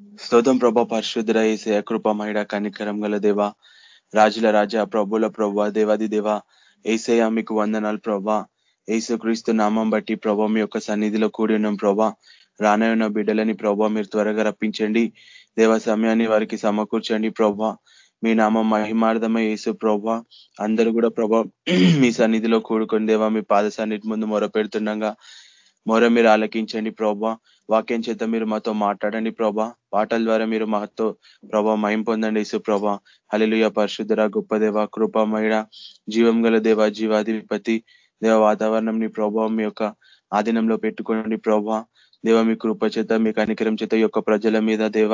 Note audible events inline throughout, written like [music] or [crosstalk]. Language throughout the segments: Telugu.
స్తోత్రం ప్రభా పరిశుద్ర ఏసయ కృప మహిళ కనికరం గల దేవా రాజుల రాజా ప్రభుల ప్రభా దేవాది దేవా ఏసయ మీకు వందనాలు ప్రభా. క్రీస్తు నామం బట్టి ప్రభా మీ యొక్క సన్నిధిలో కూడి ఉన్నాం ప్రభా. రానయున్న బిడ్డలని ప్రభా మీరు త్వరగా రప్పించండి. దేవ సమయాన్ని వారికి సమకూర్చండి ప్రభా. మీ నామం మహిమార్థమై యేసు ప్రభా. అందరూ కూడా ప్రభా మీ సన్నిధిలో కూడుకొని దేవా మీ పాద సన్నిటి ముందు మొర పెడుతుండగా మొర మీరు ఆలకించండి ప్రభా. వాక్యం చేత మీరు మాతో మాట్లాడండి ప్రభా. పాటల ద్వారా మీరు మాతో ప్రభా మయం పొందండి ఇసు ప్రభా. హలిలుయ పరిశుద్ధర గొప్ప దేవ కృపమయ జీవం గల దేవ జీవాధిపతి దేవ వాతావరణం నీ ప్రభావం మీ యొక్క ఆధీనంలో పెట్టుకోండి ప్రభా. దేవ మీ కృప చేత మీ కనికరం చేత యొక్క ప్రజల మీద దేవ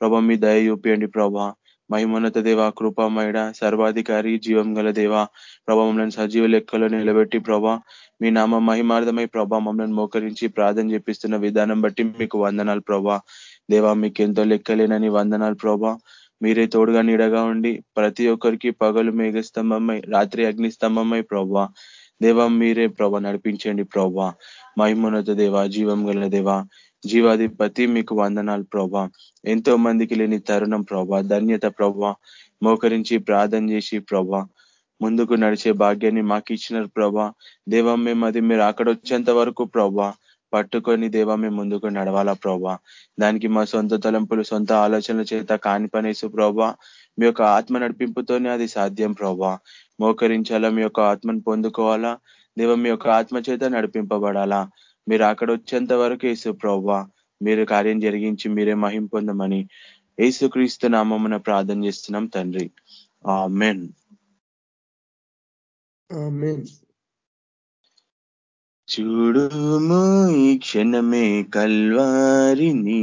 ప్రభా మీ దయ చూపియండి ప్రభా. మహిమోన్నత దేవ కృపమయడ సర్వాధికారి జీవం గల దేవ ప్రభా మమ్మల్ని సజీవ లెక్కలో నిలబెట్టి ప్రభా మీ నామ మహిమార్థమై ప్రభా మమ్మల్ని మోకరించి ప్రార్థన చేపిస్తున్న విధానం బట్టి మీకు వందనాలు ప్రభా. దేవా మీకు ఎంతో లెక్కలేనని వందనాలు ప్రభా. మీరే తోడుగా నీడగా ఉండి ప్రతి ఒక్కరికి పగలు మేఘస్తంభమై రాత్రి అగ్నిస్తంభమై ప్రభా. దేవా మీరే ప్రభ నడిపించండి ప్రభా. మహిమోన్నత దేవ జీవం గల దేవ జీవాధిపతి మీకు వందనాలు ప్రభా. ఎంతో మందికి లేని తరుణం ప్రభా. ధన్యత ప్రభా. మోకరించి ప్రార్థన చేసి ప్రభా. ముందుకు నడిచే భాగ్యాన్ని మాకు ఇచ్చినారు ప్రభా. దేవం మేము అది మీరు అక్కడ వచ్చేంత వరకు ప్రభా పట్టుకొని దేవా మేము ముందుకు నడవాలా ప్రభా. దానికి మా సొంత తలంపులు సొంత ఆలోచనల చేత కాని పనేసు ప్రభా. మీ యొక్క ఆత్మ నడిపింపుతోనే అది సాధ్యం ప్రభా. మోకరించాలా మీ యొక్క ఆత్మను పొందుకోవాలా. దేవ మీ యొక్క ఆత్మ చేత నడిపింపబడాలా. మీరు అక్కడ వచ్చేంత వరకు యేసు ప్రభా మీరు కార్యం జరిగించి మీరే మహిం పొందమని క్రీస్తు నామమున ప్రార్థన చేస్తున్నాం తండ్రి. మెన్ చూడుము ఈ క్షణమే కల్వారిని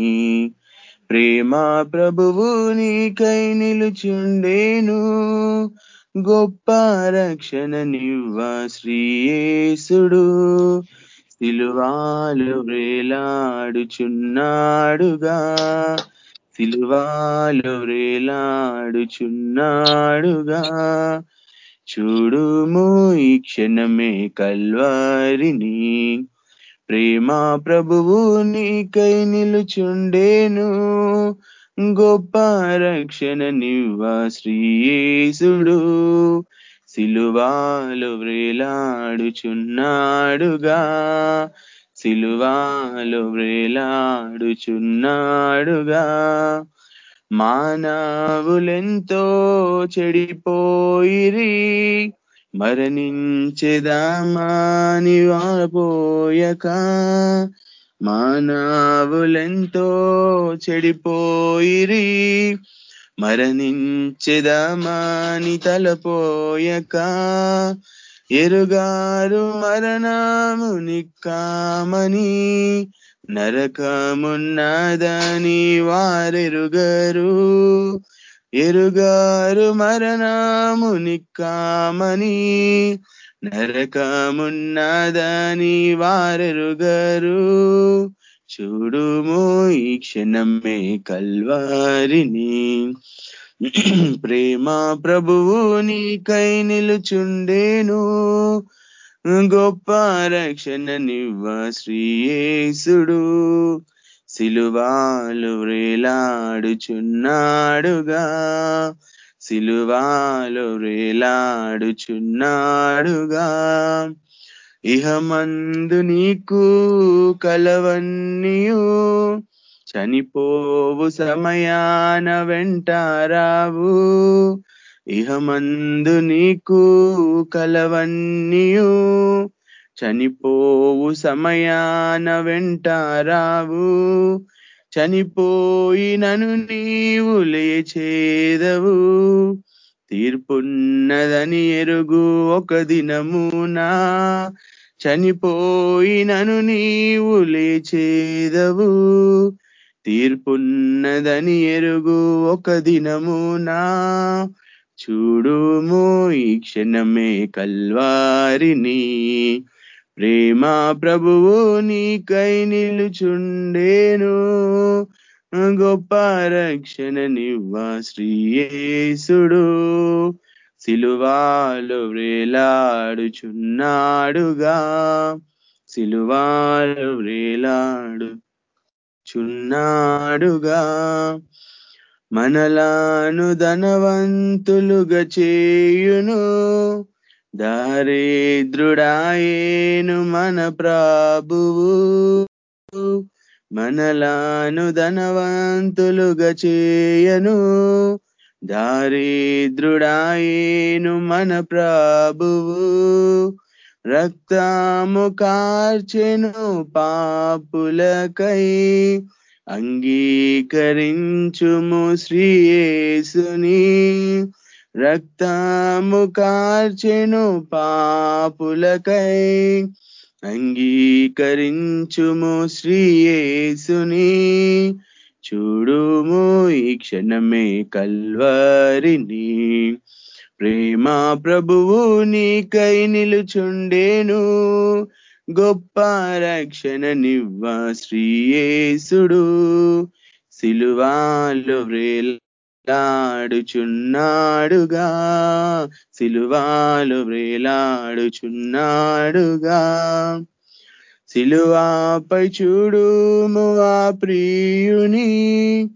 ప్రేమా ప్రభువు నీకై నిలుచుండేను గొప్ప రక్షణ నివ్వ శ్రీయేసుడు. సిలువాలు వేలాడుచున్నాడుగా. సిలువాలు వేలాడుచున్నాడుగా. చూడుము ఈ క్షణమే కల్వారిని. ప్రేమా ప్రభువు నీకై నిలుచుండేను. గొప్ప రక్షణ నివ్వ శ్రీయేసుడు. సిలువాలు వ్రేలాడుచున్నాడుగా సిలువాలు వ్రేలాడుచున్నాడుగా మానవులెంతో చెడిపోయిరి మరణించెదామాని వాపోయక మానవులెంతో చెడిపోయిరి మరణించెదమాని తలపోయక. ఎరుగారు మరణము నిక్కామని నరకమున్నదని వారెరుగరు. ఎరుగారు మరణము నిక్కామని నరకమున్నదని వారెరుగరు. చూడుము ఈ క్షణమే కల్వారిని. ప్రేమ ప్రభువు నీకై నిలుచుండేను. గొప్ప రక్షణ నివ్వ శ్రీయేసుడు. సిలువాలు వేలాడుచున్నాడుగా సిలువాలు వేలాడుచున్నాడుగా ఇహమందు నీకు కలవన్నీయు. చనిపోవు సమయాన వెంటారావు ఇహమందు నీకు కలవన్నీయు. చనిపోవు సమయాన వెంటారావు చనిపోయినను నీవు లేచేదవు. తీర్పున్నదని ఎరుగు ఒక దినమునా. చనిపోయినను నీవు లేచేదవు. తీర్పున్నదని ఎరుగు ఒక దినమునా. చూడుము ఈ క్షణమే కల్వారిని. ప్రేమా ప్రభువు నీకై నిలుచుండేను. గొప్ప రక్షణ నివ్వ శ్రీయేసుడు. సిలువాలు వ్రేలాడుచున్నాడుగా సిలువాలు వ్రేలాడు చున్నాడుగా మనలాను ధనవంతులుగా చేయును. దారిద్రుడాయేను మన ప్రాభువు. మనలాను ధనవంతులుగా చేయను. దారిద్రుడాయేను మన ప్రభువు. రక్తము కార్చెను పాపులకై అంగీకరించుము శ్రీయేసుని. రక్తము కార్చెను పాపులకై అంగీకరించుము శ్రీయేసుని చూడుము ఈ క్షణమే కల్వరిని. ప్రేమ ప్రభువు నీకై నిలుచుండేను. గొప్ప రక్షణ నివ్వ శ్రీయేసుడు సిలువాలు వేలాడుచున్నాడుగా సిలువాలు వేలాడుచున్నాడుగా. సిలువాపై చూడుము ఆ ప్రియుని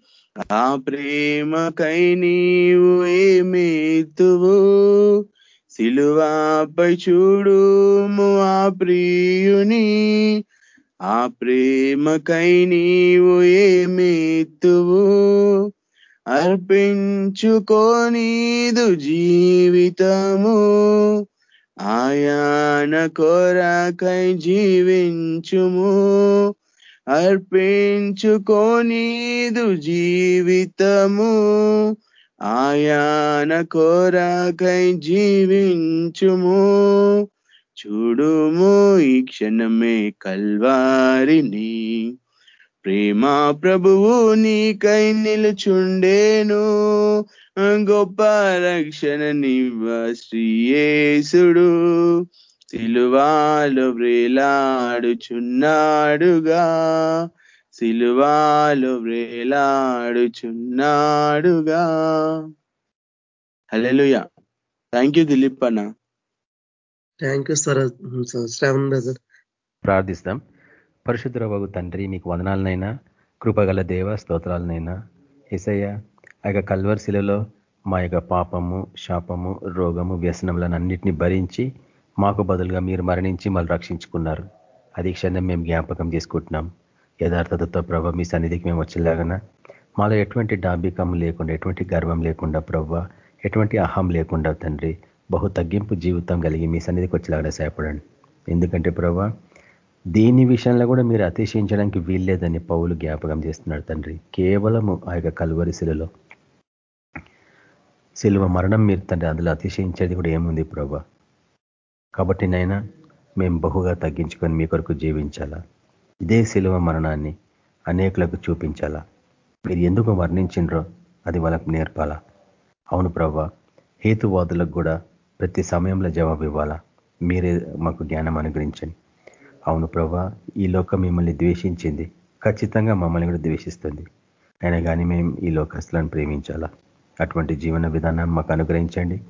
ఆ ప్రేమకై నీవు ఏమేతువు సిలువాపై చూడుము ఆ ప్రియుని ఆ ప్రేమకై నీవు ఏమేతువు అర్పించుకోనీదు జీవితము. ఆయన కొరకై జీవించుము. అర్పించుకోనీదు జీవితము. ఆయన కొరకై జీవించుము. చూడుము ఈ క్షణమే కల్వారిని. ప్రేమ ప్రభువు నీకై నిలుచుండేను. గొప్ప రక్షణ నివ్వ శ్రీయేసుడు. సిలువాలు వ్రేలాడుచున్నాడుగా. సిలువాలు వ్రేలాడుచున్నాడుగా. హలెలుయా థ్యాంక్ యూ దిలీప్ అన్న. Thank you sir Shravan brother. ప్రార్థిస్తాం. పరిశుద్ధ వగు తండ్రి మీకు వదనాలనైనా కృపగల దేవ స్తోత్రాలనైనా. ఎసయ్య ఆ యొక్క కల్వర్శిలలో మా యొక్క పాపము శాపము రోగము వ్యసనములను అన్నింటినీ భరించి మాకు బదులుగా మీరు మరణించి మళ్ళీ రక్షించుకున్నారు. అది క్షణం మేము జ్ఞాపకం చేసుకుంటున్నాం. యథార్థతతో ప్రభ మీ సన్నిధికి మేము వచ్చేలాగన మాలో ఎటువంటి డాబికం లేకుండా ఎటువంటి గర్వం లేకుండా ప్రభ ఎటువంటి అహం లేకుండా తండ్రి బహు తగ్గింపు జీవితం కలిగి మీ సన్నిధికి వచ్చేలాగా సహాయపడండి. ఎందుకంటే ప్రభా దీని విషయంలో కూడా మీరు అతిశయించడానికి వీల్లేదని పౌలు జ్ఞాపకం చేస్తున్నాడు తండ్రి. కేవలము ఆ యొక్క కలువరిశిలలో శిలువ మరణం మీరు తండ్రి అందులో అతిశయించేది కూడా ఏముంది ప్రభా? కాబట్టి నైనా మేము బహుగా తగ్గించుకొని మీ కొరకు జీవించాలా? ఇదే శిలువ మరణాన్ని అనేకులకు చూపించాలా? మీరు ఎందుకు వర్ణించిండ్రో అది వాళ్ళకు నేర్పాలా? అవును ప్రభా హేతువాదులకు కూడా ప్రతి సమయంలో జవాబు ఇవ్వాలా మీరే మాకు జ్ఞానం అనుగ్రహించండి. అవును ప్రభా ఈ లోకం మిమ్మల్ని ద్వేషించింది. ఖచ్చితంగా మమ్మల్ని కూడా ద్వేషిస్తుంది. అయినా కానీ మేము ఈ లోకస్తులను ప్రేమించాలా? అటువంటి జీవన విధానం మాకు అనుగ్రహించండి.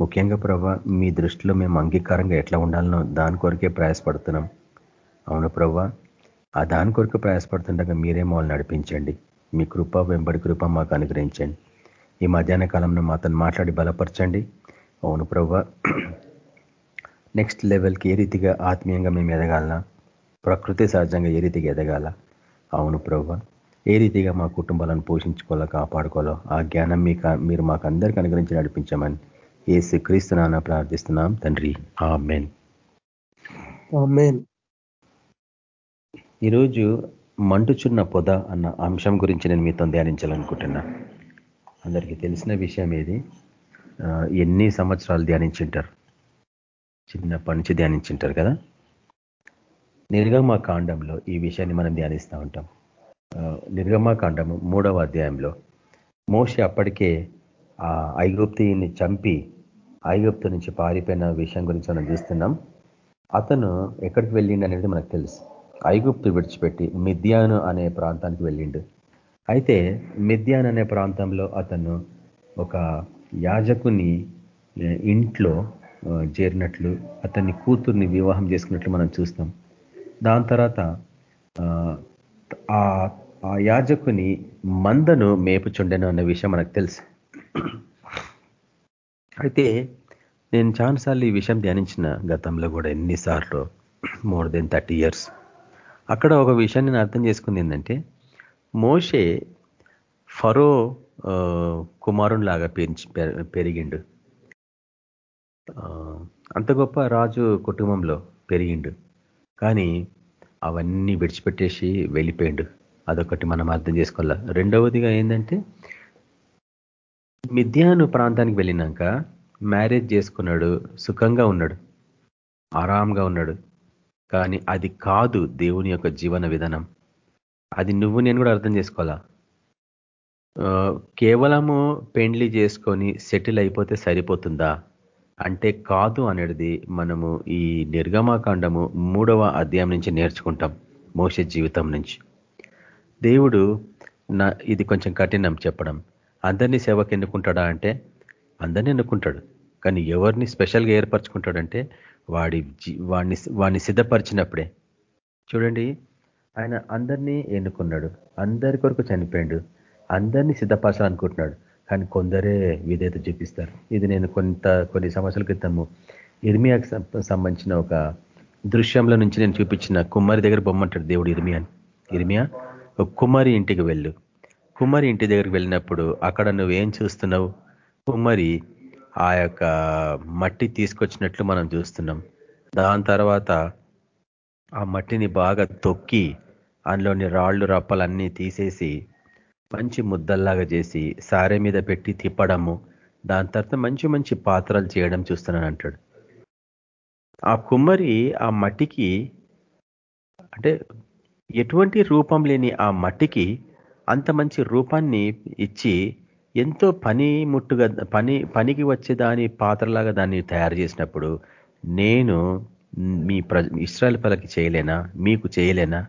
ముఖ్యంగా ప్రభా మీ దృష్టిలో మేము అంగీకారంగా ఎట్లా ఉండాలనో దాని కొరకే ప్రయాసపడుతున్నాం. అవును ప్రభా ఆ దాని కొరకు ప్రయాసపడుతుండగా మీరే మమ్మల్ని నడిపించండి. మీ కృప వెంబడి కృప మాకు అనుగ్రహించండి. ఈ మధ్యాహ్న కాలంలో మాతో మాట్లాడి బలపరచండి. అవును ప్రభా నెక్స్ట్ లెవెల్కి ఏ రీతిగా ఆత్మీయంగా మేము ఎదగాలనా? ప్రకృతి సహజంగా ఏ రీతిగా ఎదగాల? అవును ప్రభు. ఏ రీతిగా మా కుటుంబాలను పోషించుకోవాలో కాపాడుకోవాలో? ఆ జ్ఞానం మీకు మీరు మాకు అందరికీ అనుగ్రహించి నడిపించమని ఏసు క్రీస్తునాన ప్రార్థిస్తున్నాం తండ్రి. ఆ మెయిన్ ఈరోజు మంటుచున్న పొద అన్న అంశం గురించి నేను మీతో ధ్యానించాలనుకుంటున్నా. అందరికీ తెలిసిన విషయం ఏది? ఎన్ని సంవత్సరాలు ధ్యానించింటారు? చిన్నప్పటి నుంచి ధ్యానించింటారు కదా? నిర్గమ కాండంలో ఈ విషయాన్ని మనం ధ్యానిస్తూ ఉంటాం. నిర్గమ కాండము మూడవ అధ్యాయంలో మోషి అప్పటికే ఆ ఐగుప్తిని చంపి ఐగుప్తు నుంచి పారిపోయిన విషయం గురించి మనం చూస్తున్నాం. అతను ఎక్కడికి వెళ్ళిండు అనేది మనకు తెలుసు. ఐగుప్తు విడిచిపెట్టి మిథ్యాను అనే ప్రాంతానికి వెళ్ళిండు. అయితే మిద్యాన్ అనే ప్రాంతంలో అతను ఒక యాజకుని ఇంట్లో చేరినట్లు అతన్ని కూతుర్ని వివాహం చేసుకున్నట్లు మనం చూస్తాం. దాని తర్వాత ఆ యాజకుని మందను మేపుచుండెను అన్న విషయం మనకు తెలుసు. అయితే నేను చాలాసార్లు ఈ విషయం ధ్యానించిన గతంలో కూడా ఎన్నిసార్లు మోర్ దెన్ థర్టీ ఇయర్స్. అక్కడ ఒక విషయాన్ని నేను అర్థం చేసుకుంది ఏంటంటే మోషే ఫరో కుమారునిలాగా పెంచి పెరిగిండు. అంత గొప్ప రాజు కుటుంబంలో పెరిగిండు. కానీ అవన్నీ విడిచిపెట్టేసి వెళ్ళిపోయిండు. అదొకటి మనం అర్థం చేసుకోవాలా. రెండవదిగా ఏంటంటే మిథ్యాను ప్రాంతానికి వెళ్ళినాక మ్యారేజ్ చేసుకున్నాడు సుఖంగా ఉన్నాడు ఆరాంగా ఉన్నాడు. కానీ అది కాదు దేవుని యొక్క జీవన విధానం. అది నువ్వు నేను కూడా అర్థం చేసుకోవాలా? కేవలము పెండ్లి చేసుకొని సెటిల్ అయిపోతే సరిపోతుందా? అంటే కాదు అనేది మనము ఈ నిర్గమాకాండము మూడవ అధ్యాయం నుంచి నేర్చుకుంటాం మోస జీవితం నుంచి. దేవుడు నా ఇది కొంచెం కఠినం చెప్పడం. అందరినీ సేవకు ఎన్నుకుంటాడా అంటే? అందరినీ ఎన్నుకుంటాడు. కానీ ఎవరిని స్పెషల్గా ఏర్పరచుకుంటాడంటే వాడి వాడిని వాడిని సిద్ధపరిచినప్పుడే. చూడండి ఆయన అందరినీ ఎన్నుకున్నాడు. అందరి కొరకు చనిపోయాడు. అందరినీ సిద్ధపరచాలనుకుంటున్నాడు. కానీ కొందరే విధేత చూపిస్తారు. ఇది నేను కొంత కొన్ని సంవత్సరాల క్రితము ఇర్మియాకు సంబంధించిన ఒక దృశ్యంలో నుంచి నేను చూపించిన కుమారి దగ్గర బొమ్మంటాడు దేవుడు ఇర్మియాని ఇర్మియా ఒక కుమారి ఇంటికి వెళ్ళు. కుమారి ఇంటి దగ్గరికి వెళ్ళినప్పుడు అక్కడ నువ్వేం చూస్తున్నావు? కుమారి ఆ యొక్క మట్టి తీసుకొచ్చినట్లు మనం చూస్తున్నాం. దాని తర్వాత ఆ మట్టిని బాగా తొక్కి అందులోని రాళ్ళు రప్పలన్నీ తీసేసి మంచి ముద్దల్లాగా చేసి సారే మీద పెట్టి తిప్పడము దాని తర్వాత మంచి మంచి పాత్రలు చేయడం చూస్తున్నాను అంటాడు. ఆ కుమ్మరి ఆ మట్టికి అంటే ఎటువంటి రూపం లేని ఆ మట్టికి అంత మంచి రూపాన్ని ఇచ్చి ఎంతో పని ముట్టుగా పని పనికి వచ్చే దాని పాత్రలాగా దాన్ని తయారు చేసినప్పుడు నేను మీ ప్ర ఇస్రాయల్ పలకి చేయలేనా? మీకు చేయలేనా?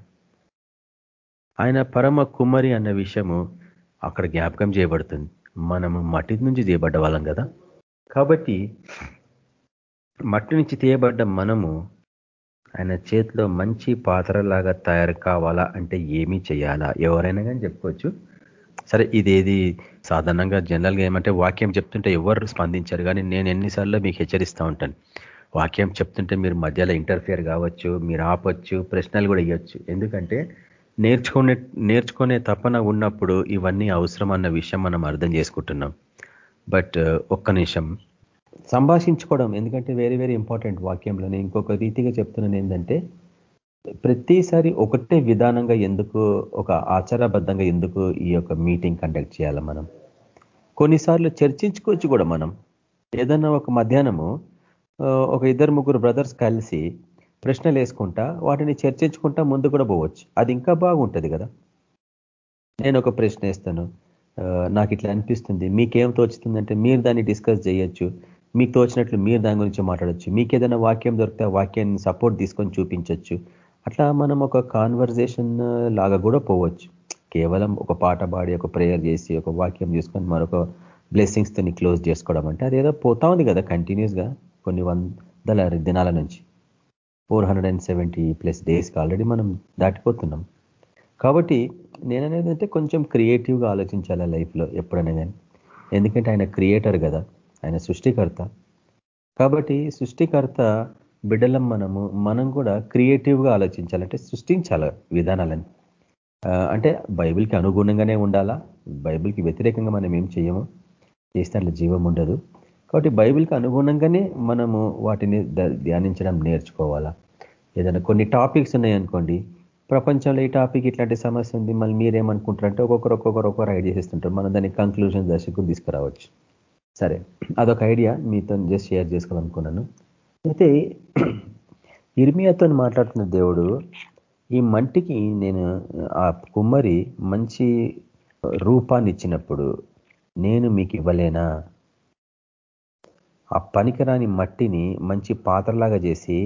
ఆయన పరమ కుమ్మరి అన్న విషయము అక్కడ జ్ఞాపకం చేయబడుతుంది. మనము మట్టి నుంచి చేయబడ్డ వాళ్ళం కదా. కాబట్టి మట్టి నుంచి తీయబడ్డ మనము ఆయన చేతిలో మంచి పాత్రలాగా తయారు కావాలా అంటే ఏమీ చేయాలా? ఎవరైనా కానీ చెప్పుకోవచ్చు. సరే ఇదేది సాధారణంగా జనరల్గా ఏమంటే వాక్యం చెప్తుంటే ఎవరు స్పందించారు. కానీ నేను ఎన్నిసార్లు మీకు హెచ్చరిస్తూ ఉంటాను. వాక్యం చెప్తుంటే మీరు మధ్యలో ఇంటర్ఫియర్ కావచ్చు మీరు ఆపొచ్చు ప్రశ్నలు కూడా ఇవ్వచ్చు ఎందుకంటే నేర్చుకునే నేర్చుకునే తపన ఉన్నప్పుడు ఇవన్నీ అవసరం అన్న విషయం మనం అర్థం చేసుకుంటున్నాం. బట్ uh, ఒక్క నిమిషం. సంభాషించుకోవడం ఎందుకంటే వెరీ వెరీ ఇంపార్టెంట్ వాక్యంలో నేను ఇంకొక రీతిగా చెప్తున్నాను ఏంటంటే ప్రతిసారి ఒకటే విధానంగా ఎందుకు ఒక ఆచారబద్ధంగా ఎందుకు ఈ యొక్క మీటింగ్ కండక్ట్ చేయాలి మనం? కొన్నిసార్లు చర్చించుకోవచ్చు కూడా మనం. ఏదన్నా ఒక మధ్యాహ్నము uh, ఒక ఇద్దరు ముగ్గురు బ్రదర్స్ కలిసి ప్రశ్నలు వేసుకుంటా వాటిని చర్చించుకుంటా ముందు కూడా పోవచ్చు. అది ఇంకా బాగుంటుంది కదా. నేను ఒక ప్రశ్న వేస్తాను. నాకు ఇట్లా అనిపిస్తుంది. మీకేం తోచుతుందంటే మీరు దాన్ని డిస్కస్ చేయొచ్చు. మీకు తోచినట్లు మీరు దాని గురించి మాట్లాడచ్చు. మీకు ఏదైనా వాక్యం దొరికితే వాక్యాన్ని సపోర్ట్ తీసుకొని చూపించవచ్చు అట్లా మనం ఒక కాన్వర్జేషన్ లాగా కూడా పోవచ్చు. కేవలం ఒక పాట పాడి ఒక ప్రేయర్ చేసి ఒక వాక్యం తీసుకొని మరొక బ్లెస్సింగ్స్తో క్లోజ్ చేసుకోవడం అంటే అదేదో పోతా ఉంది కదా కంటిన్యూస్గా కొన్ని వందల దినాల నుంచి. ఫోర్ ప్లస్ డేస్కి ఆల్రెడీ మనం దాటిపోతున్నాం. కాబట్టి నేననేది అంటే కొంచెం క్రియేటివ్గా ఆలోచించాలి లైఫ్లో ఎప్పుడైనా కానీ. ఎందుకంటే ఆయన క్రియేటర్ కదా ఆయన సృష్టికర్త. కాబట్టి సృష్టికర్త బిడ్డలం మనము మనం కూడా క్రియేటివ్గా ఆలోచించాలంటే సృష్టించాల విధానాలని. అంటే బైబిల్కి అనుగుణంగానే ఉండాలా? బైబిల్కి వ్యతిరేకంగా మనం ఏం చేయము చేస్తే అట్లా జీవం ఉండదు. కాబట్టి బైబిల్కి అనుగుణంగానే మనము వాటిని ధ్యానించడం నేర్చుకోవాలా? ఏదైనా కొన్ని టాపిక్స్ ఉన్నాయనుకోండి ప్రపంచంలో ఈ టాపిక్ ఇట్లాంటి సమస్య ఉంది మళ్ళీ మీరేమనుకుంటారంటే ఒక్కొక్కరు ఒక్కొక్కరు ఒక్కొక్కరు ఐడియా చేస్తుంటారు. మనం దాన్ని కంక్లూజన్ దశకు తీసుకురావచ్చు. సరే అదొక ఐడియా మీతో జస్ట్ షేర్ చేసుకోవాలనుకున్నాను. అయితే [clears throat] ఇర్మియాతో మాట్లాడుతున్న దేవుడు ఈ మంటికి నేను ఆ కుమ్మరి మంచి రూపాన్ని ఇచ్చినప్పుడు నేను మీకు ఇవ్వలేనా? ఆ పనికిరాని మట్టిని మంచి పాత్రలాగా చేసి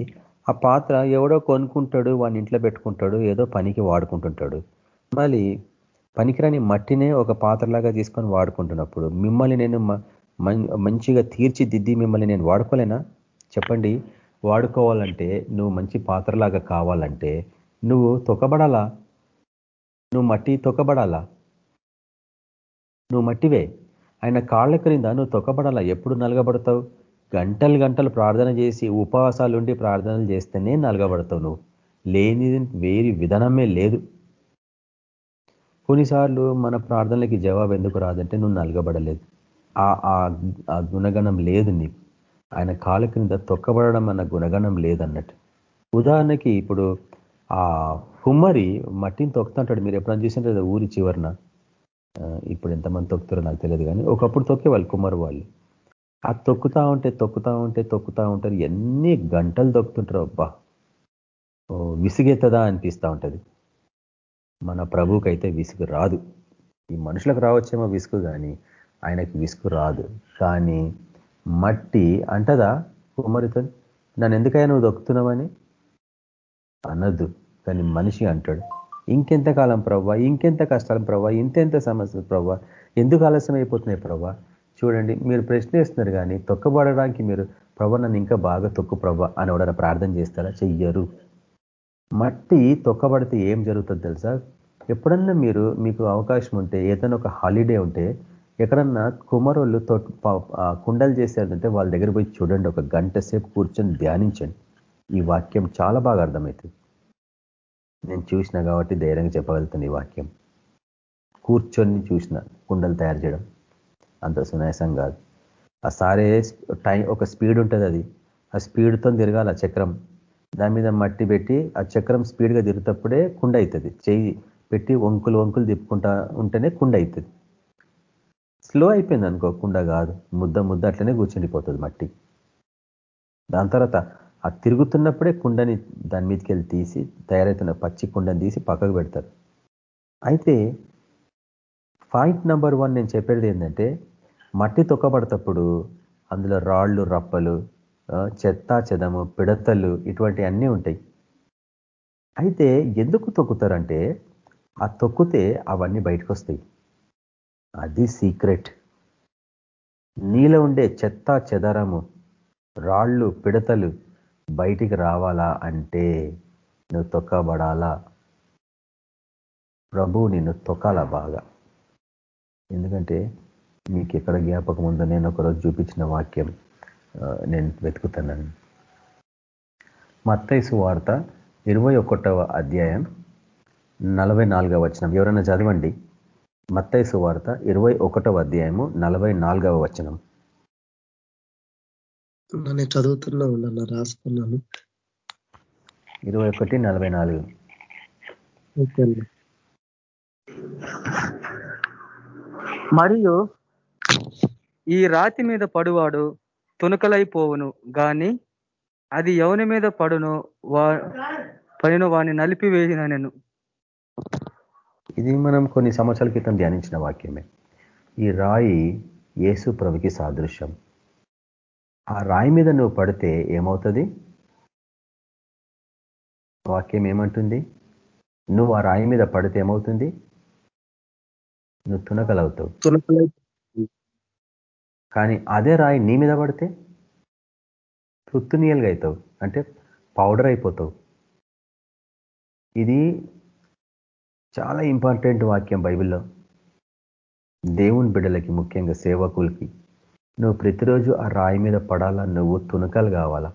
ఆ పాత్ర ఎవడో కొనుక్కుంటాడు వాడిని ఇంట్లో పెట్టుకుంటాడు ఏదో పనికి వాడుకుంటుంటాడు. మళ్ళీ పనికిరాని మట్టినే ఒక పాత్రలాగా తీసుకొని వాడుకుంటున్నప్పుడు మిమ్మల్ని నేను మంచిగా తీర్చిదిద్ది మిమ్మల్ని నేను వాడుకోలేనా? చెప్పండి. వాడుకోవాలంటే నువ్వు మంచి పాత్రలాగా కావాలంటే నువ్వు తొక్కబడాలా? నువ్వు మట్టి తొక్కబడాలా? నువ్వు మట్టివే? ఆయన కాళ్ళ క్రింద నువ్వు తొక్కబడాలా? ఎప్పుడు నలగబడతావు? గంటలు గంటలు ప్రార్థన చేసి ఉపవాసాలు ఉండి ప్రార్థనలు చేస్తేనే నలగబడతావు నువ్వు. లేని వేరి విధానమే లేదు. కొన్నిసార్లు మన ప్రార్థనలకి జవాబు ఎందుకు రాదంటే నువ్వు నలగబడలేదు. ఆ గుణగణం లేదు నీకు. ఆయన కాళ్ళ క్రింద తొక్కబడడం అన్న గుణగణం లేదన్నట్టు. ఉదాహరణకి ఇప్పుడు ఆ కుమ్మరి మట్టిని తొక్కుతుంటాడు. మీరు ఎప్పుడైనా చూసినట్టు ఊరి చివరిన? ఇప్పుడు ఎంతమంది తొక్కుతారో నాకు తెలియదు కానీ ఒకప్పుడు తొక్కే వాళ్ళు కుమారు వాళ్ళు. ఆ తొక్కుతా ఉంటే తొక్కుతా ఉంటే తొక్కుతా ఉంటారు ఎన్ని గంటలు తొక్కుతుంటారు అబ్బా. విసిగెత్తదా అనిపిస్తూ ఉంటుంది. మన ప్రభువుకైతే విసుగు రాదు. ఈ మనుషులకు రావచ్చేమో విసుగు కానీ ఆయనకి విసుగు రాదు. కానీ మట్టి అంటదా కుమారితో నన్ను ఎందుకైనా నువ్వు దొక్కుతున్నావని అనద్దు కానీ మనిషి అంటాడు. ఇంకెంత కాలం ప్రవ్వా? ఇంకెంత కష్టాలు ప్రవ్వా? ఇంతెంత సమస్యలు ప్రవ్వా? ఎందుకు ఆలస్యం అయిపోతున్నాయి ప్రవ్వా? చూడండి మీరు ప్రశ్నిస్తున్నారు కానీ తొక్కబడడానికి మీరు ప్రభ నన్ను ఇంకా బాగా తొక్కు ప్రభ అని ఎవడన్నా ప్రార్థన చేస్తారా? చెయ్యరు. మట్టి తొక్కబడితే ఏం జరుగుతుంది తెలుసా? ఎప్పుడన్నా మీరు మీకు అవకాశం ఉంటే ఏదైనా ఒక హాలిడే ఉంటే ఎక్కడన్నా కుమరోళ్ళు కుండలు చేసేదంటే వాళ్ళ దగ్గర పోయి చూడండి ఒక గంట సేపు కూర్చొని ధ్యానించండి. ఈ వాక్యం చాలా బాగా అర్థమవుతుంది. నేను చూసిన కాబట్టి ధైర్యంగా చెప్పగలుగుతుంది ఈ వాక్యం. కూర్చొని చూసిన కుండలు తయారు చేయడం అంత సునాయాసం కాదు. ఆ సారే టైం ఒక స్పీడ్ ఉంటుంది అది. ఆ స్పీడ్తో తిరగాలి ఆ చక్రం. దాని మీద మట్టి పెట్టి ఆ చక్రం స్పీడ్గా తిరుగుతప్పుడే కుండ అవుతుంది. చెయ్యి పెట్టి వంకులు వంకులు తిప్పుకుంటా ఉంటేనే కుండ అవుతుంది. స్లో అయిపోయింది అనుకో కుండ కాదు. ముద్ద ముద్ద అట్లనే కూర్చుండిపోతుంది మట్టి. దాని తర్వాత ఆ తిరుగుతున్నప్పుడే కుండని దాని మీదకి వెళ్ళి తీసి తయారవుతున్న పచ్చి కుండని తీసి పక్కకు పెడతారు. అయితే పాయింట్ నెంబర్ వన్ నేను చెప్పేది ఏంటంటే మట్టి తొక్కబడతప్పుడు అందులో రాళ్ళు రప్పలు చెత్త చెదము పిడతలు ఇటువంటి అన్నీ ఉంటాయి. అయితే ఎందుకు తొక్కుతారంటే ఆ తొక్కితే అవన్నీ బయటకు వస్తాయి అది సీక్రెట్. నీలో ఉండే చెత్త చెదరము రాళ్ళు పిడతలు బయటికి రావాలా అంటే నువ్వు తొక్కబడాలా? ప్రభు నిన్ను తొక్కాలా బాగా? ఎందుకంటే మీకు ఎక్కడ జ్ఞాపకం ఉందో నేను ఒకరోజు చూపించిన వాక్యం నేను వెతుకుతున్నాను. మత్తైసు వార్త ఇరవై ఒకటవ అధ్యాయం నలభై నాలుగవ వచనం. ఎవరైనా చదవండి. మత్తైసు వార్త ఇరవై ఒకటవ అధ్యాయము నలభై నాలుగవ వచనం. నేను చదువుతున్నా ఉన్నా రాసుకున్నాను. ఇరవై ఒకటి నలభై నాలుగు. మరియు ఈ రాతి మీద పడువాడు తునకలైపోవును గాని అది ఎవని మీద పడును వా పడిన వాడిని నలిపివేసిన నేను ఇది మనం కొన్ని సంవత్సరాల క్రితం ధ్యానించిన వాక్యమే. ఈ రాయి యేసు ప్రభుకి సాదృశ్యం. ఆ రాయి మీద నువ్వు పడితే ఏమవుతుంది? వాక్యం ఏమంటుంది? నువ్వు ఆ రాయి మీద పడితే ఏమవుతుంది? నువ్వు తునకలవుతావు. కానీ అదే రాయి నీ మీద పడితే తుత్తునీయలుగా అవుతావు. అంటే పౌడర్ అయిపోతావు. ఇది చాలా ఇంపార్టెంట్ వాక్యం బైబిల్లో. దేవుని బిడ్డలకి ముఖ్యంగా సేవకులకి. నువ్వు ప్రతిరోజు ఆ రాయి మీద పడాలా? నువ్వు తునకలు కావాలా?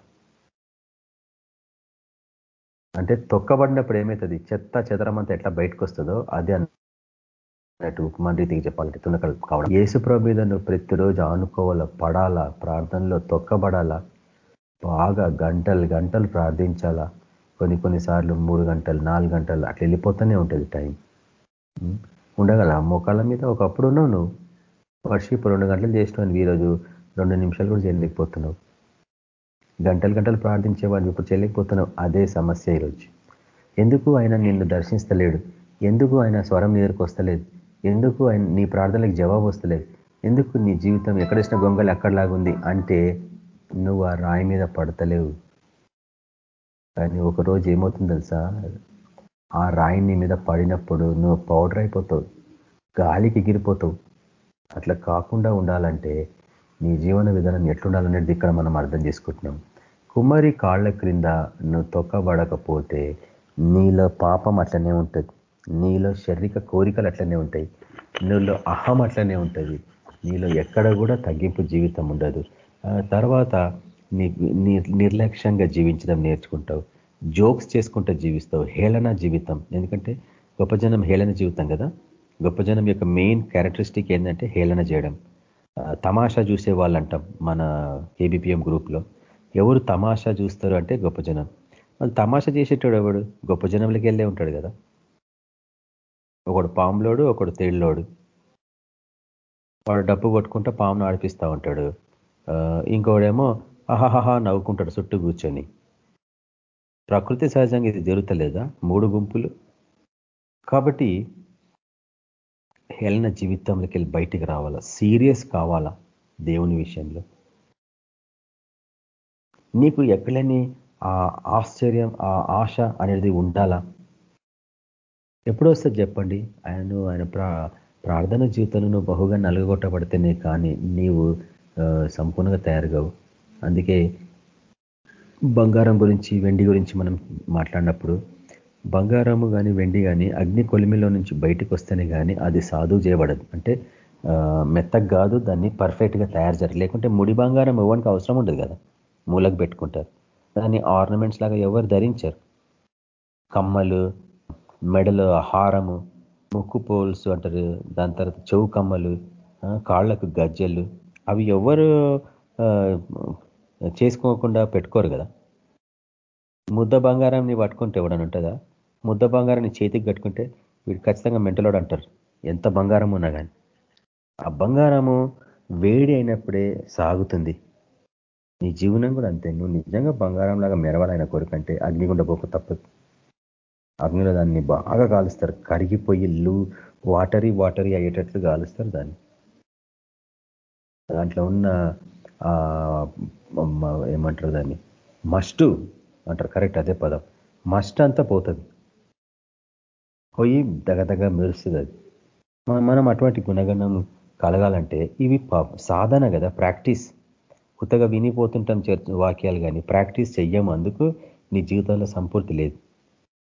అంటే తొక్కబడినప్పుడు ఏమవుతుంది చెత్త చెదరమంతా ఎట్లా బయటకు వస్తుందో అదే అన్నట్టు ఉపమాన రీతికి చెప్పాలంటే తునకలు కావడం. యేసుప్రభు మీద నువ్వు ప్రతిరోజు ఆనుకోవాలా? పడాలా? ప్రార్థనలో తొక్కబడాలా? బాగా గంటలు గంటలు ప్రార్థించాలా? కొన్ని కొన్నిసార్లు మూడు గంటలు నాలుగు గంటలు అట్లా వెళ్ళిపోతూనే ఉంటుంది టైం. ఉండగల మోకాళ్ళ మీద ఒకప్పుడు ఉన్నావు నువ్వు. వర్షిప్ రెండు గంటలు చేసినావు ఈరోజు రెండు నిమిషాలు కూడా చేయలేకపోతున్నావు. గంటలు గంటలు ప్రార్థించేవాడిని ఇప్పుడు చేయలేకపోతున్నావు. అదే సమస్య ఈరోజు. ఎందుకు ఆయన నిన్ను దర్శిస్తలేడు ఎందుకు ఆయన స్వరం నీరుకు వస్తలేదు? ఎందుకు ఆయన నీ ప్రార్థనలకు జవాబు వస్తలేదు? ఎందుకు నీ జీవితం ఎక్కడేసిన గొంగలు ఎక్కడలాగుంది అంటే నువ్వు ఆ రాయి మీద పడతలేవు. కానీ ఒకరోజు ఏమవుతుంది తెలుసా? ఆ రాయి నీ మీద పడినప్పుడు నువ్వు పౌడర్ అయిపోతావు. గాలికి ఎగిరిపోతావు. అట్లా కాకుండా ఉండాలంటే నీ జీవన విధానం ఎట్లుండాలనేది ఇక్కడ మనం అర్థం చేసుకుంటున్నాం. కుమ్మరి కాళ్ళ క్రింద నువ్వు తొక్కబడకపోతే నీలో పాపం అట్లనే ఉంటుంది. నీలో శారీరక కోరికలు అట్లనే ఉంటాయి. నీలో అహం అట్లనే ఉంటుంది. నీలో ఎక్కడ కూడా తగ్గింపు జీవితం ఉండదు. తర్వాత నీ నిర్లక్ష్యంగా జీవించడం నేర్చుకుంటావు. జోక్స్ చేసుకుంటూ జీవిస్తావు. హేళన జీవితం. ఎందుకంటే గొప్ప జనం హేళన జీవితం కదా? గొప్ప జనం యొక్క మెయిన్ క్యారెక్టరిస్టిక్ ఏంటంటే హేళన చేయడం. తమాషా చూసే వాళ్ళు అంటాం మన కేబిపిఎం గ్రూప్లో ఎవరు తమాషా చూస్తారు అంటే గొప్ప జనం వాళ్ళు తమాషా చేసేటోడు ఎవడు? గొప్ప జనంలోకి వెళ్ళే ఉంటాడు కదా. ఒకడు పాములోడు ఒకడు తేళ్ళోడు వాడు డబ్బు కొట్టుకుంటా పామును ఆడిపిస్తూ ఉంటాడు. ఇంకోడేమో అహహహా నవ్వుకుంటాడు చుట్టూ కూర్చొని. ప్రకృతి సహజంగా ఇది జరుగుతలేదా? మూడు గుంపులు. కాబట్టి హెలన జీవితంలోకి వెళ్ళి బయటికి రావాలా? సీరియస్ కావాలా దేవుని విషయంలో? నీకు ఎక్కడని ఆ ఆశ్చర్యం ఆ ఆశ అనేది ఉండాలా? ఎప్పుడు వస్తుంది చెప్పండి. ఆయన ఆయన ప్రార్థన జీవితంలో బహుగా నలుగొట్టబడితేనే కానీ నీవు సంపూర్ణంగా తయారుగావు. అందుకే బంగారం గురించి వెండి గురించి మనం మాట్లాడినప్పుడు బంగారము కానీ వెండి కానీ అగ్ని కొలిమిలో నుంచి బయటకు వస్తేనే కానీ అది సాధువు చేయబడదు. అంటే మెత్తగా కాదు దాన్ని పర్ఫెక్ట్గా తయారు చేయరు లేకుంటే ముడి బంగారం ఇవ్వడానికి అవసరం ఉండదు కదా. మూలకు పెట్టుకుంటారు. దాన్ని ఆర్నమెంట్స్ లాగా ఎవరు ధరించారు. కమ్మలు మెడలు హారము ముక్కు పోల్స్ అంటారు. దాని తర్వాత చెవు కమ్మలు కాళ్ళకు గజ్జెలు. అవి ఎవరు చేసుకోకుండా పెట్టుకోరు కదా. ముద్ద బంగారాన్ని పట్టుకుంటే ఎవడని ఉంటుందా? ముద్ద బంగారాన్ని చేతికి కట్టుకుంటే వీడు ఖచ్చితంగా మెంటలోడు అంటారు. ఎంత బంగారం ఉన్నా కానీ ఆ బంగారము వేడి అయినప్పుడే సాగుతుంది. నీ జీవనం కూడా అంతే. నువ్వు నిజంగా బంగారం లాగా మెరవాలైన కోరికంటే అగ్నిగుండ పోక తప్పదు. అగ్నిలో దాన్ని బాగా కాలుస్తారు. కరిగిపోయి లూ వాటరీ వాటరీ అయ్యేటట్లు కాలుస్తారు దాన్ని. దాంట్లో ఉన్న ఏమంటారు దాన్ని? మస్టు. అంటారు. కరెక్ట్ అదే పదం. మస్ట్ అంతా పోతుంది. పోయి దగదగ మెరుస్తుంది అది. మనం అటువంటి గుణగణం కలగాలంటే ఇవి సాధన కదా ప్రాక్టీస్. కొత్తగా వినిపోతుంటాం వాక్యాలు కానీ ప్రాక్టీస్ చెయ్యం అందుకు నీ జీవితంలో సంపూర్తి లేదు.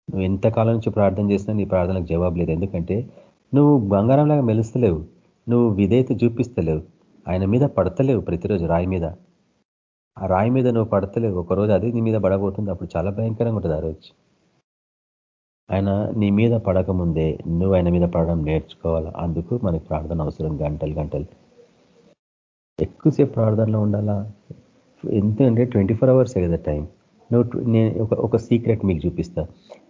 నువ్వు ఎంతకాలం నుంచి ప్రార్థన చేసినా నీ ప్రార్థనకు జవాబు లేదు. ఎందుకంటే నువ్వు బంగారంలాగా మెలుస్తలేవు. నువ్వు విధేయత చూపిస్తలేవు. ఆయన మీద పడతలేవు ప్రతిరోజు రాయి మీద. ఆ రాయి మీద నువ్వు పడతలేవు. ఒకరోజు అది నీ మీద పడబోతుంది. అప్పుడు చాలా భయంకరంగా ఉంటుంది ఆ రోజు. ఆయన నీ మీద పడకముందే నువ్వు ఆయన మీద పడడం నేర్చుకోవాలి? అందుకు మనకి ప్రార్థన అవసరం. గంటలు గంటలు. ఎక్కువసేపు ప్రార్థనలో ఉండాలా? ఎందుకంటే ట్వంటీ ఫోర్ అవర్సే కదా టైం. నువ్వు నేను ఒక సీక్రెట్ మీకు చూపిస్తా.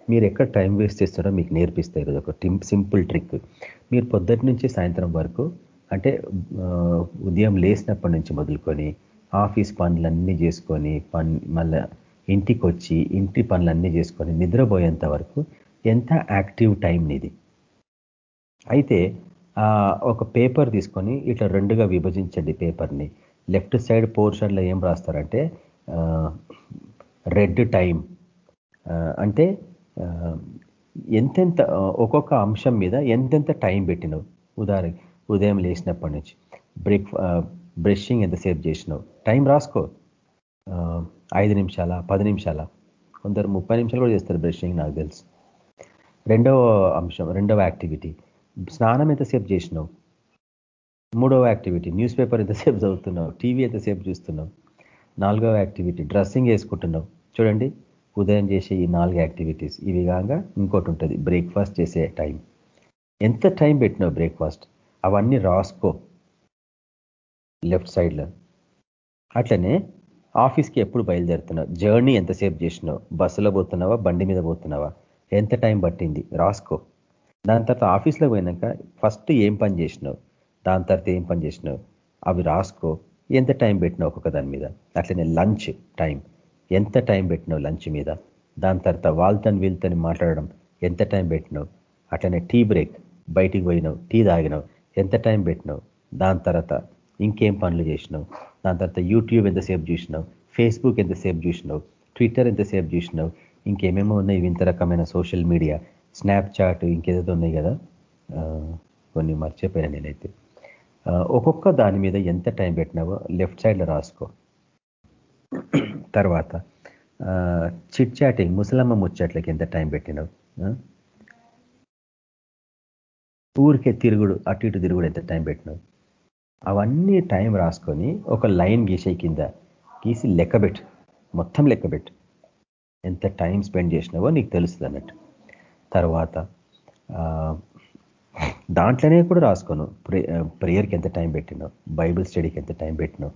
మీరు ఎక్కడ టైం వేస్ట్ చేస్తారో మీకు నేర్పిస్తాయి కదా. ఒక సింపుల్ ట్రిక్. మీరు పొద్దుటి నుంచి సాయంత్రం వరకు అంటే ఉదయం లేసినప్పటి నుంచి మొదలుకొని ఆఫీస్ పనులన్నీ చేసుకొని పన్ మళ్ళీ ఇంటికి వచ్చి ఇంటి పనులన్నీ చేసుకొని నిద్రపోయేంత వరకు ఎంత యాక్టివ్ టైం నీది. అయితే ఒక పేపర్ తీసుకొని ఇట్లా రెండుగా విభజించండి పేపర్ని. లెఫ్ట్ సైడ్ పోర్షన్లో ఏం రాస్తారంటే రెడ్ టైం అంటే ఎంతెంత ఒక్కొక్క అంశం మీద ఎంతెంత టైం పెట్టినావు? ఉదాహరణ ఉదయం లేచినప్పటి నుంచి. బ్రేక్ బ్రషింగ్ ఎంతసేపు చేసినావు? టైం రాసుకో. ఐదు నిమిషాల పది నిమిషాల? కొందరు ముప్పై నిమిషాలు కూడా చేస్తారు బ్రషింగ్ నాకు తెలుసు. రెండవ అంశం రెండవ యాక్టివిటీ. స్నానం ఎంతసేపు చేసినావు? మూడవ యాక్టివిటీ న్యూస్ పేపర్ ఎంతసేపు చదువుతున్నావు? టీవీ ఎంతసేపు చూస్తున్నావు? నాలుగవ యాక్టివిటీ డ్రెస్సింగ్ వేసుకుంటున్నావు? చూడండి ఉదయం చేసే ఈ నాలుగు యాక్టివిటీస్. ఇవి కాక ఇంకోటి ఉంటుంది బ్రేక్ఫాస్ట్ చేసే టైం. ఎంత టైం పెట్టినావు బ్రేక్ఫాస్ట్? అవన్నీ రాసుకో. లెఫ్ట్ సైడ్లో. అట్లనే ఆఫీస్కి ఎప్పుడు బయలుదేరుతున్నావు? జర్నీ ఎంతసేపు చేసినావు? బస్సులో పోతున్నావా? బండి మీద పోతున్నావా? ఎంత టైం పట్టింది? రాసుకో. దాని తర్వాత ఆఫీస్లో పోయినాక ఫస్ట్ ఏం పని చేసినావు? దాని తర్వాత ఏం పని చేసినావు? అవి రాసుకో. ఎంత టైం పెట్టినావు ఒక్కొక్క దాని మీద? అట్లనే లంచ్ టైం. ఎంత టైం పెట్టినావు లంచ్ మీద? దాని తర్వాత వాళ్ళతోని వీళ్ళతోని మాట్లాడడం. ఎంత టైం పెట్టినావు? అట్లనే టీ బ్రేక్. బయటికి పోయినావు టీ తాగినావు. ఎంత టైం పెట్టినావు? దాని తర్వాత ఇంకేం పనులు చేసినావు? దాని తర్వాత యూట్యూబ్ ఎంతసేపు చూసినావు? ఫేస్బుక్ ఎంతసేపు చూసినావు? ట్విట్టర్ ఎంతసేపు చూసినావు? ఇంకేమేమో ఉన్నాయి వింత రకమైన సోషల్ మీడియా? స్నాప్చాట్ ఇంకేదో ఉన్నాయి కదా? కొన్ని మర్చిపోయినా నేనైతే. ఒక్కొక్క దాని మీద ఎంత టైం పెట్టినావో లెఫ్ట్ సైడ్లో రాసుకో. తర్వాత చిట్ చాటింగ్ ముసలమ్మ ముచ్చట్లకి ఎంత టైం పెట్టినావు? ఊరికే తిరుగుడు అటు ఇటు తిరుగుడు ఎంత టైం పెట్టినావు? అవన్నీ టైం రాసుకొని ఒక లైన్ గీసే కింద గీసి లెక్కబెట్టు మొత్తం లెక్కబెట్టు ఎంత టైం స్పెండ్ చేసినావో నీకు తెలుస్తుంది అన్నట్టు. తర్వాత దాంట్లోనే కూడా రాసుకోను. ప్రేయర్కి ఎంత టైం పెట్టినావు బైబిల్ స్టడీకి ఎంత టైం పెట్టినావు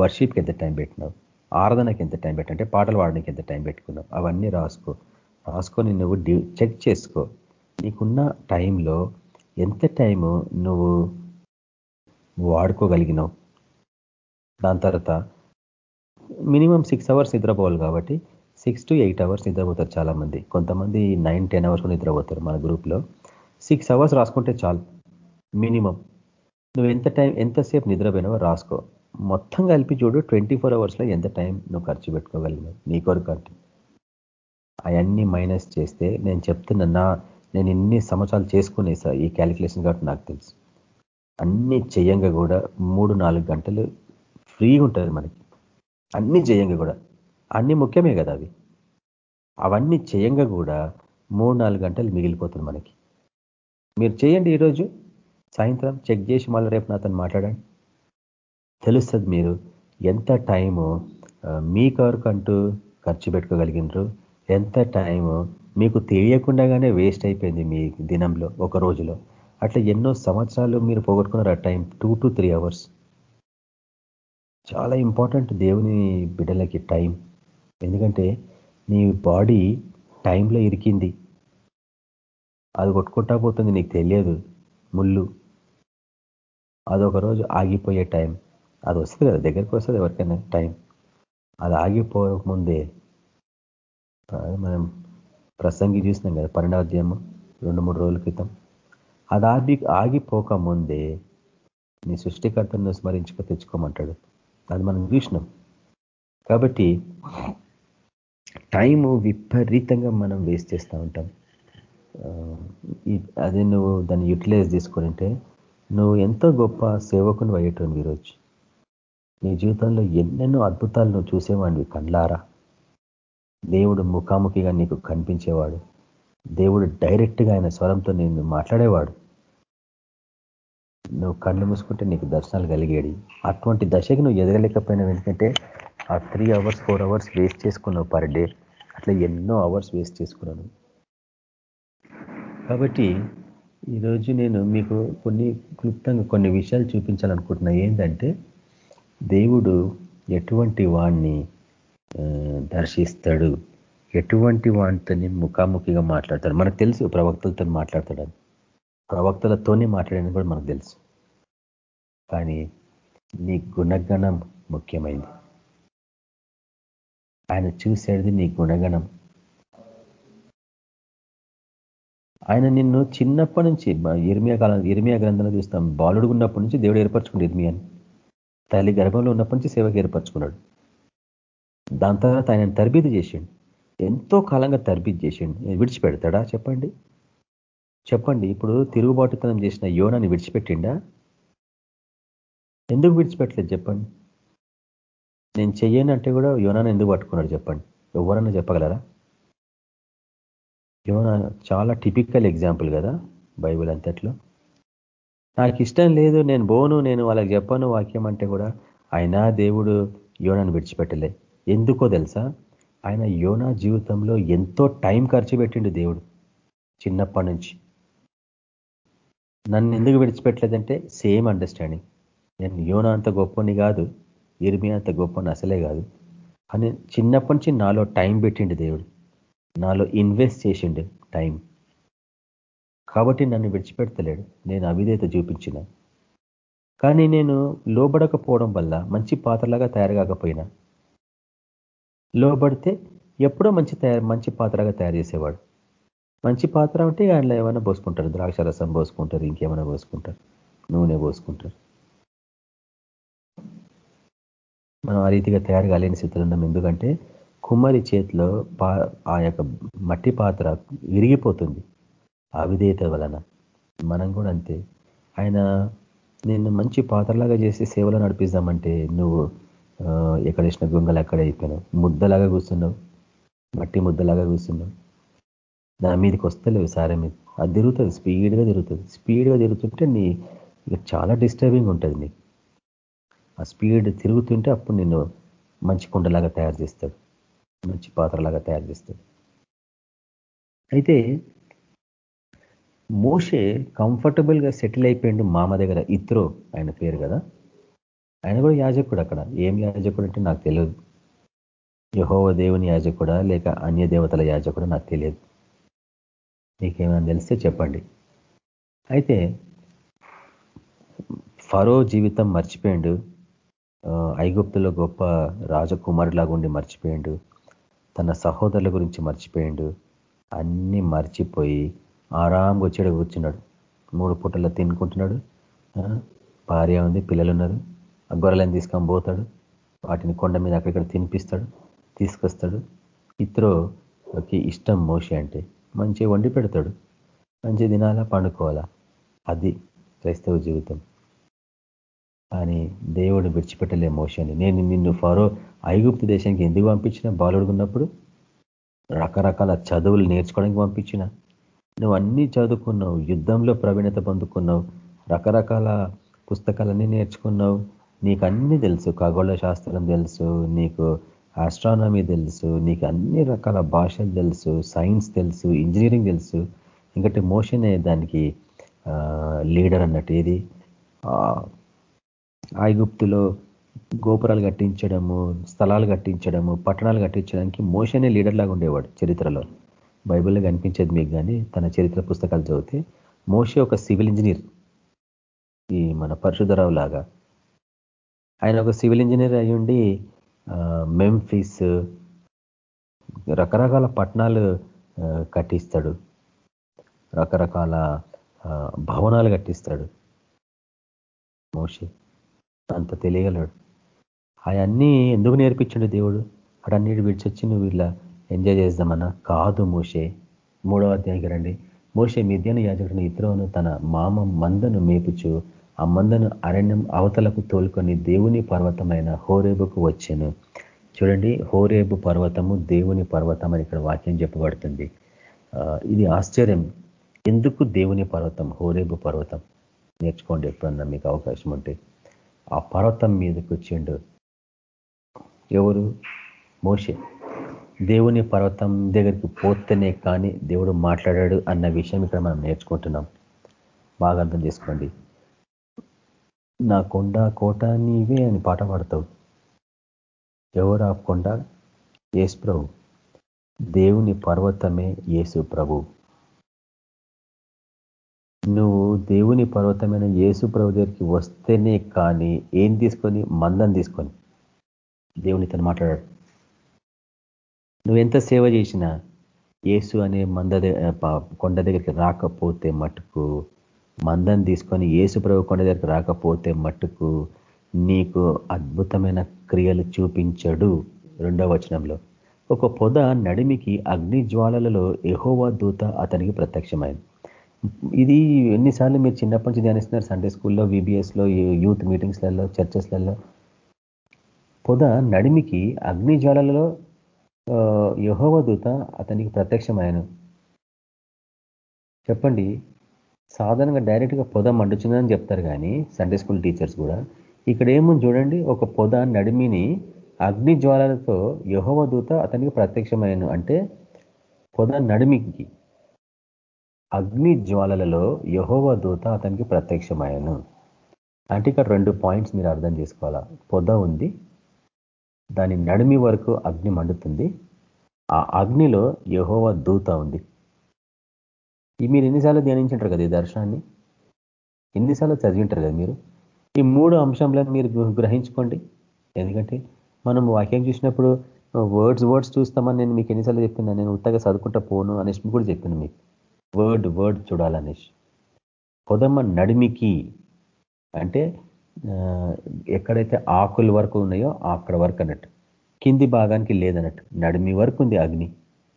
వర్షిప్కి ఎంత టైం పెట్టినావు ఆరాధనకి ఎంత టైం పెట్టిన అంటే పాటలు పాడడానికి ఎంత టైం పెట్టుకున్నావు అవన్నీ రాసుకో. రాసుకొని నువ్వు చెక్ చేసుకో. నీకున్న టైంలో ఎంత టైము నువ్వు వాడుకోగలిగినావు. దాని తర్వాత మినిమం సిక్స్ అవర్స్ నిద్రపోవాలి కాబట్టి సిక్స్ టు ఎయిట్ అవర్స్ నిద్రపోతారు చాలామంది. కొంతమంది నైన్ టెన్ అవర్స్ నిద్రపోతారు మన గ్రూప్లో. సిక్స్ అవర్స్ రాసుకుంటే చాలు. మినిమం. నువ్వు ఎంత టైం ఎంతసేపు నిద్రపోయినావో రాసుకో. మొత్తం కలిపి చూడు ట్వంటీ ఫోర్ అవర్స్లో ఎంత టైం నువ్వు ఖర్చు పెట్టుకోగలిగినావు నీ కొరకు అంటే. అవన్నీ మైనస్ చేస్తే నేను చెప్తున్నా నా నేను ఇన్ని సంవత్సరాలు చేసుకునే సార్ ఈ క్యాలిక్యులేషన్ కాబట్టి నాకు తెలుసు. అన్ని చెయ్యంగా కూడా మూడు నాలుగు గంటలు ఫ్రీగా ఉంటుంది మనకి. అన్ని చేయంగా కూడా. అన్ని ముఖ్యమే కదా అవి. అవన్నీ చేయంగా కూడా మూడు నాలుగు గంటలు మిగిలిపోతుంది మనకి. మీరు చేయండి ఈరోజు. సాయంత్రం చెక్ చేసి మళ్ళీ రేపు నాతో మాట్లాడండి. తెలుస్తుంది మీరు ఎంత టైము మీ కొరకంటూ ఖర్చు పెట్టుకోగలిగినారు. ఎంత టైము మీకు తెలియకుండానే వేస్ట్ అయిపోయింది మీ దినంలో ఒక రోజులో. అట్లా ఎన్నో సంవత్సరాలు మీరు పోగొట్టుకున్నారు ఆ time. Two to three hours చాలా ఇంపార్టెంట్ దేవుని బిడ్డలకి టైం. ఎందుకంటే నీ బాడీ టైంలో ఇరికింది. అది కొట్టుకుంటా పోతుంది నీకు తెలియదు. ముళ్ళు. అదొక రోజు ఆగిపోయే టైం. అది వస్తుంది కదా దగ్గరికి వస్తుంది ఎవరికైనా టైం. అది ఆగిపోకముందే మనం ప్రసంగి చూసినాం కదా పరిణాధ్యము రెండు మూడు రోజుల క్రితం. అది ఆగి ఆగిపోకముందే నీ సృష్టికర్తను స్మరించుకో తెచ్చుకోమంటాడు. అది మనం చూసినాం. కాబట్టి టైము విపరీతంగా మనం వేస్ట్ చేస్తూ ఉంటాం. అదే నువ్వు దాన్ని యూటిలైజ్ చేసుకుంటే నువ్వు ఎంతో గొప్ప సేవకుని అయ్యేటోని ఈరోజు. నీ జీవితంలో ఎన్నెన్నో అద్భుతాలు నువ్వు చూసేవాడివి కండ్లారా దేవుడు ముఖాముఖిగా నీకు కనిపించేవాడు. దేవుడు డైరెక్ట్గా ఆయన స్వరంతో నేను మాట్లాడేవాడు. నువ్వు కళ్ళు మూసుకుంటే నీకు దర్శనాలు కలిగేది. అటువంటి దశకి నువ్వు ఎదగలేకపోయినావు ఎందుకంటే ఆ three hours four hours waste చేసుకున్నావు పర్ డే అట్లా ఎన్నో అవర్స్ వేస్ట్ చేసుకున్నాను. కాబట్టి ఈరోజు నేను మీకు కొన్ని క్లుప్తంగా కొన్ని విషయాలు చూపించాలనుకుంటున్నా. ఏంటంటే దేవుడు ఎటువంటి వాణ్ణి దర్శిస్తాడు? ఎటువంటి వాటిని ముఖాముఖిగా మాట్లాడతాడు? మనకు తెలుసు ప్రవక్తలతో మాట్లాడతాడని ప్రవక్తలతోనే మాట్లాడని కూడా మనకు తెలుసు. కానీ నీ గుణగణం ముఖ్యమైంది ఆయన చూసేది నీ గుణగణం. ఆయన నిన్ను చిన్నప్పటి నుంచి ఇర్మియా కాలం ఇర్మియా గ్రంథంలో చూస్తాం. బాలుడు ఉన్నప్పటి నుంచి దేవుడు ఏర్పరచుకున్నాడు ఇర్మియాని. తల్లి గర్భంలో ఉన్నప్పటి నుంచి సేవకు ఏర్పరచుకున్నాడు. దాని తర్వాత ఆయన తరబీదు చేసిండు. ఎంతో కాలంగా తర్బీజ్ చేసిండు. విడిచిపెడతాడా? చెప్పండి. చెప్పండి. ఇప్పుడు తిరుగుబాటుతనం చేసిన యోనాన్ని విడిచిపెట్టిండా? ఎందుకు విడిచిపెట్టలేదు చెప్పండి. నేను చెయ్యనంటే కూడా యోనాన్ని ఎందుకు పట్టుకున్నాడు చెప్పండి. ఎవరన్నా చెప్పగలరా? యోనా చాలా టిపికల్ ఎగ్జాంపుల్ కదా బైబిల్ అంతట్లో. నాకు ఇష్టం లేదు నేను బోను నేను వాళ్ళకి చెప్పను వాక్యం అంటే కూడా అయినా దేవుడు యోనాను విడిచిపెట్టలే. ఎందుకో తెలుసా? ఆయన యోనా జీవితంలో ఎంతో టైం ఖర్చు పెట్టిండు దేవుడు చిన్నప్పటి నుంచి. నన్ను ఎందుకు విడిచిపెట్టలేదంటే సేమ్ అండర్స్టాండింగ్. నేను యోనా అంత గొప్పని కాదు ఇర్మి అంత గొప్పని అసలే కాదు. కానీ చిన్నప్పటి నుంచి నాలో టైం పెట్టిండు దేవుడు. నాలో ఇన్వెస్ట్ చేసిండు టైం. కాబట్టి నన్ను విడిచిపెడతలేడు. నేను అవిధేత చూపించిన. కానీ నేను లోబడకపోవడం వల్ల మంచి పాత్రలాగా తయారు కాకపోయినా లోబడితే ఎప్పుడో మంచి తయారు మంచి పాత్రగా తయారు చేసేవాడు. మంచి పాత్ర అంటే ఆయనలో ఏమైనా పోసుకుంటారు. ద్రాక్ష రసం పోసుకుంటారు ఇంకేమైనా పోసుకుంటారు. నూనె పోసుకుంటారు. మనం ఆ రీతిగా తయారు కాలేని స్థితిలో ఉన్నాం. ఎందుకంటే కుమ్మరి చేతిలో ఆ యొక్క మట్టి పాత్ర విరిగిపోతుంది. అవిధేయత వలన. మనం కూడా అంతే. ఆయన నేను మంచి పాత్రలాగా చేసి సేవలో నడిపిస్తామంటే నువ్వు ఎక్కడేసిన గుంగలు అక్కడ అయిపోయినావు ముద్దలాగా కూర్చున్నావు మట్టి ముద్దలాగా కూర్చున్నావు దాని మీదకి వస్తలేవు సారే మీద అది తిరుగుతుంది స్పీడ్గా తిరుగుతుంది. స్పీడ్గా తిరుగుతుంటే నీ చాలా డిస్టర్బింగ్ ఉంటుంది నీకు. ఆ స్పీడ్ తిరుగుతుంటే అప్పుడు నిన్ను మంచి కుండలాగా తయారు చేస్తాడు. మంచి పాత్రలాగా తయారు చేస్తాడు. అయితే మోషే కంఫర్టబుల్గా సెటిల్ అయిపోయిండు మామ దగ్గర ఇత్రో ఆయన పేరు కదా? ఆయన కూడా యాజకుడు అక్కడ. ఏం యాజకుడు అంటే నాకు తెలియదు. యహోవ దేవుని యాజకుడా లేక అన్య దేవతల యాజకుడా నాకు తెలియదు. మీకేమైనా తెలిస్తే చెప్పండి. అయితే ఫరో జీవితం మర్చిపోయిండు. ఐగుప్తులో గొప్ప రాజకుమారులాగుండి మర్చిపోయిండు. తన సహోదరుల గురించి మర్చిపోయిండు. అన్నీ మర్చిపోయి ఆరాంగా వచ్చాడు కూర్చున్నాడు. మూడు పూటల్లో తినుకుంటున్నాడు. భార్య ఉంది పిల్లలు ఉన్నారు ఆ గొర్రెలను తీసుకొని పోతాడు. వాటిని కొండ మీద అక్కడిక్కడ తినిపిస్తాడు తీసుకొస్తాడు. ఇత్రోకి ఇష్టం మోషి అంటే మంచిగా వండి పెడతాడు. మంచి దినాలా పండుకోవాలా? అది క్రైస్తవ జీవితం. అని దేవుడు విడిచిపెట్టలే మోషని నేను నిన్ను ఫారో ఐగుప్తు దేశానికి ఎందుకు పంపించిన? బాలుడుకున్నప్పుడు రకరకాల చదువులు నేర్చుకోవడానికి పంపించిన. నువ్వు అన్నీ చదువుకున్నావు యుద్ధంలో ప్రవీణత పొందుకున్నావు రకరకాల పుస్తకాలన్నీ నేర్చుకున్నావు. నీకు అన్ని తెలుసు ఖగోళ శాస్త్రం తెలుసు నీకు ఆస్ట్రానమీ తెలుసు నీకు అన్ని రకాల భాషలు తెలుసు సైన్స్ తెలుసు ఇంజనీరింగ్ తెలుసు. ఇంకటి మోషనే దానికి లీడర్ అన్నట్టు ఏది? ఐగుప్తులో గోపురాలు కట్టించడము స్థలాలు కట్టించడము పట్టణాలు కట్టించడానికి మోషనే లీడర్ లాగా ఉండేవాడు చరిత్రలో. బైబిల్లో కనిపించేది మీకు కానీ తన చరిత్ర పుస్తకాలు చదివితే మోషే ఒక సివిల్ ఇంజనీర్ ఈ మన పరశుధరావు లాగా. ఆయన ఒక సివిల్ ఇంజనీర్ అయ్యుండి మెంఫీస్ రకరకాల పట్టణాలు కట్టిస్తాడు. రకరకాల భవనాలు కట్టిస్తాడు. మోషి అంత తెలియగలడు. అవన్నీ ఎందుకు నేర్పించండు దేవుడు? అటన్నిటి విడిచొచ్చి నువ్వు ఇలా ఎంజాయ్ చేద్దామన్నా? కాదు మోషే. మూడవ అధ్యాయకి రండి. మోషే మిద్యాన యాజకుడిని ఇతరును తన మామ మందను మేపుచు ఆ మందను అరణ్యం అవతలకు తోలుకొని దేవుని పర్వతమైన హోరేబుకు వచ్చాను. చూడండి హోరేబు పర్వతము దేవుని పర్వతం అని ఇక్కడ వాక్యం చెప్పబడుతుంది. ఇది ఆశ్చర్యం. ఎందుకు దేవుని పర్వతం హోరేబు పర్వతం? నేర్చుకోండి ఎప్పుడన్నా మీకు అవకాశం ఉంటే. ఆ పర్వతం మీదకి వచ్చిండు ఎవరు? మోషే. దేవుని పర్వతం దగ్గరికి పోతేనే కానీ దేవుడు మాట్లాడాడు అన్న విషయం ఇక్కడ మనం నేర్చుకుంటున్నాం. బాగా అర్థం చేసుకోండి. నా కొండ కోట నీవే అని పాట పాడతావు. ఎవరు ఆ కొండ? యేసు ప్రభు. దేవుని పర్వతమే యేసు ప్రభు. నువ్వు దేవుని పర్వతమైన యేసు ప్రభు దగ్గరికి వస్తేనే కానీ ఏం తీసుకొని? మందం తీసుకొని. దేవుని తను మాట్లాడాడు. నువ్వెంత సేవ చేసినా యేసు అనే మంద కొండ దగ్గరికి రాకపోతే మటుకు మందం తీసుకొని యేసు ప్రభు కొండ దగ్గరికి రాకపోతే మట్టుకు నీకు అద్భుతమైన క్రియలు చూపించడు రెండవ వచనంలో. ఒక పొద నడిమికి అగ్ని జ్వాలలలో ఎహోవా దూత అతనికి ప్రత్యక్షమైంది. ఇది ఎన్నిసార్లు మీరు చిన్నప్పటి నుంచి ధ్యానిస్తున్నారు సండే స్కూల్లో విబిఎస్లో యూత్ మీటింగ్స్లలో చర్చెస్లలో పొద నడిమికి అగ్ని జ్వాలలలో యహోవ దూత అతనికి ప్రత్యక్షమైన చెప్పండి సాధారణంగా డైరెక్ట్గా పొద మండుచుందని చెప్తారు కానీ సండే స్కూల్ టీచర్స్ కూడా. ఇక్కడ ఏముంది చూడండి ఒక పొద నడిమిని అగ్ని జ్వాలలతో యహోవ దూత అతనికి ప్రత్యక్షమైన అంటే పొద నడిమికి అగ్ని జ్వాలలలో యహోవ దూత అతనికి ప్రత్యక్షమయ్యను. అంటే ఇక్కడ రెండు పాయింట్స్ మీరు అర్థం చేసుకోవాలా? పొద ఉంది దాని నడిమి వరకు అగ్ని మండుతుంది ఆ అగ్నిలో యహోవ దూత ఉంది. మీరు ఎన్నిసార్లు ధ్యానించుంటారు కదా ఈ దర్శనాన్ని? ఎన్నిసార్లు చదివింటారు కదా మీరు? ఈ మూడు అంశంలను మీరు గ్రహించుకోండి. ఎందుకంటే మనం వాక్యం చూసినప్పుడు వర్డ్స్ వర్డ్స్ చూస్తామని నేను మీకు ఎన్నిసార్లు చెప్పిందా నేను ఉత్తగా చదువుకుంటా పోను అనేసి కూడా చెప్పింది మీకు. Word word చూడాలనేసి. పొదమ్మ నడిమికి అంటే ఎక్కడైతే ఆకుల వరకు ఉన్నాయో అక్కడ వరకు అన్నట్టు. కింది భాగానికి లేదన్నట్టు. నడిమి వరకు ఉంది అగ్ని.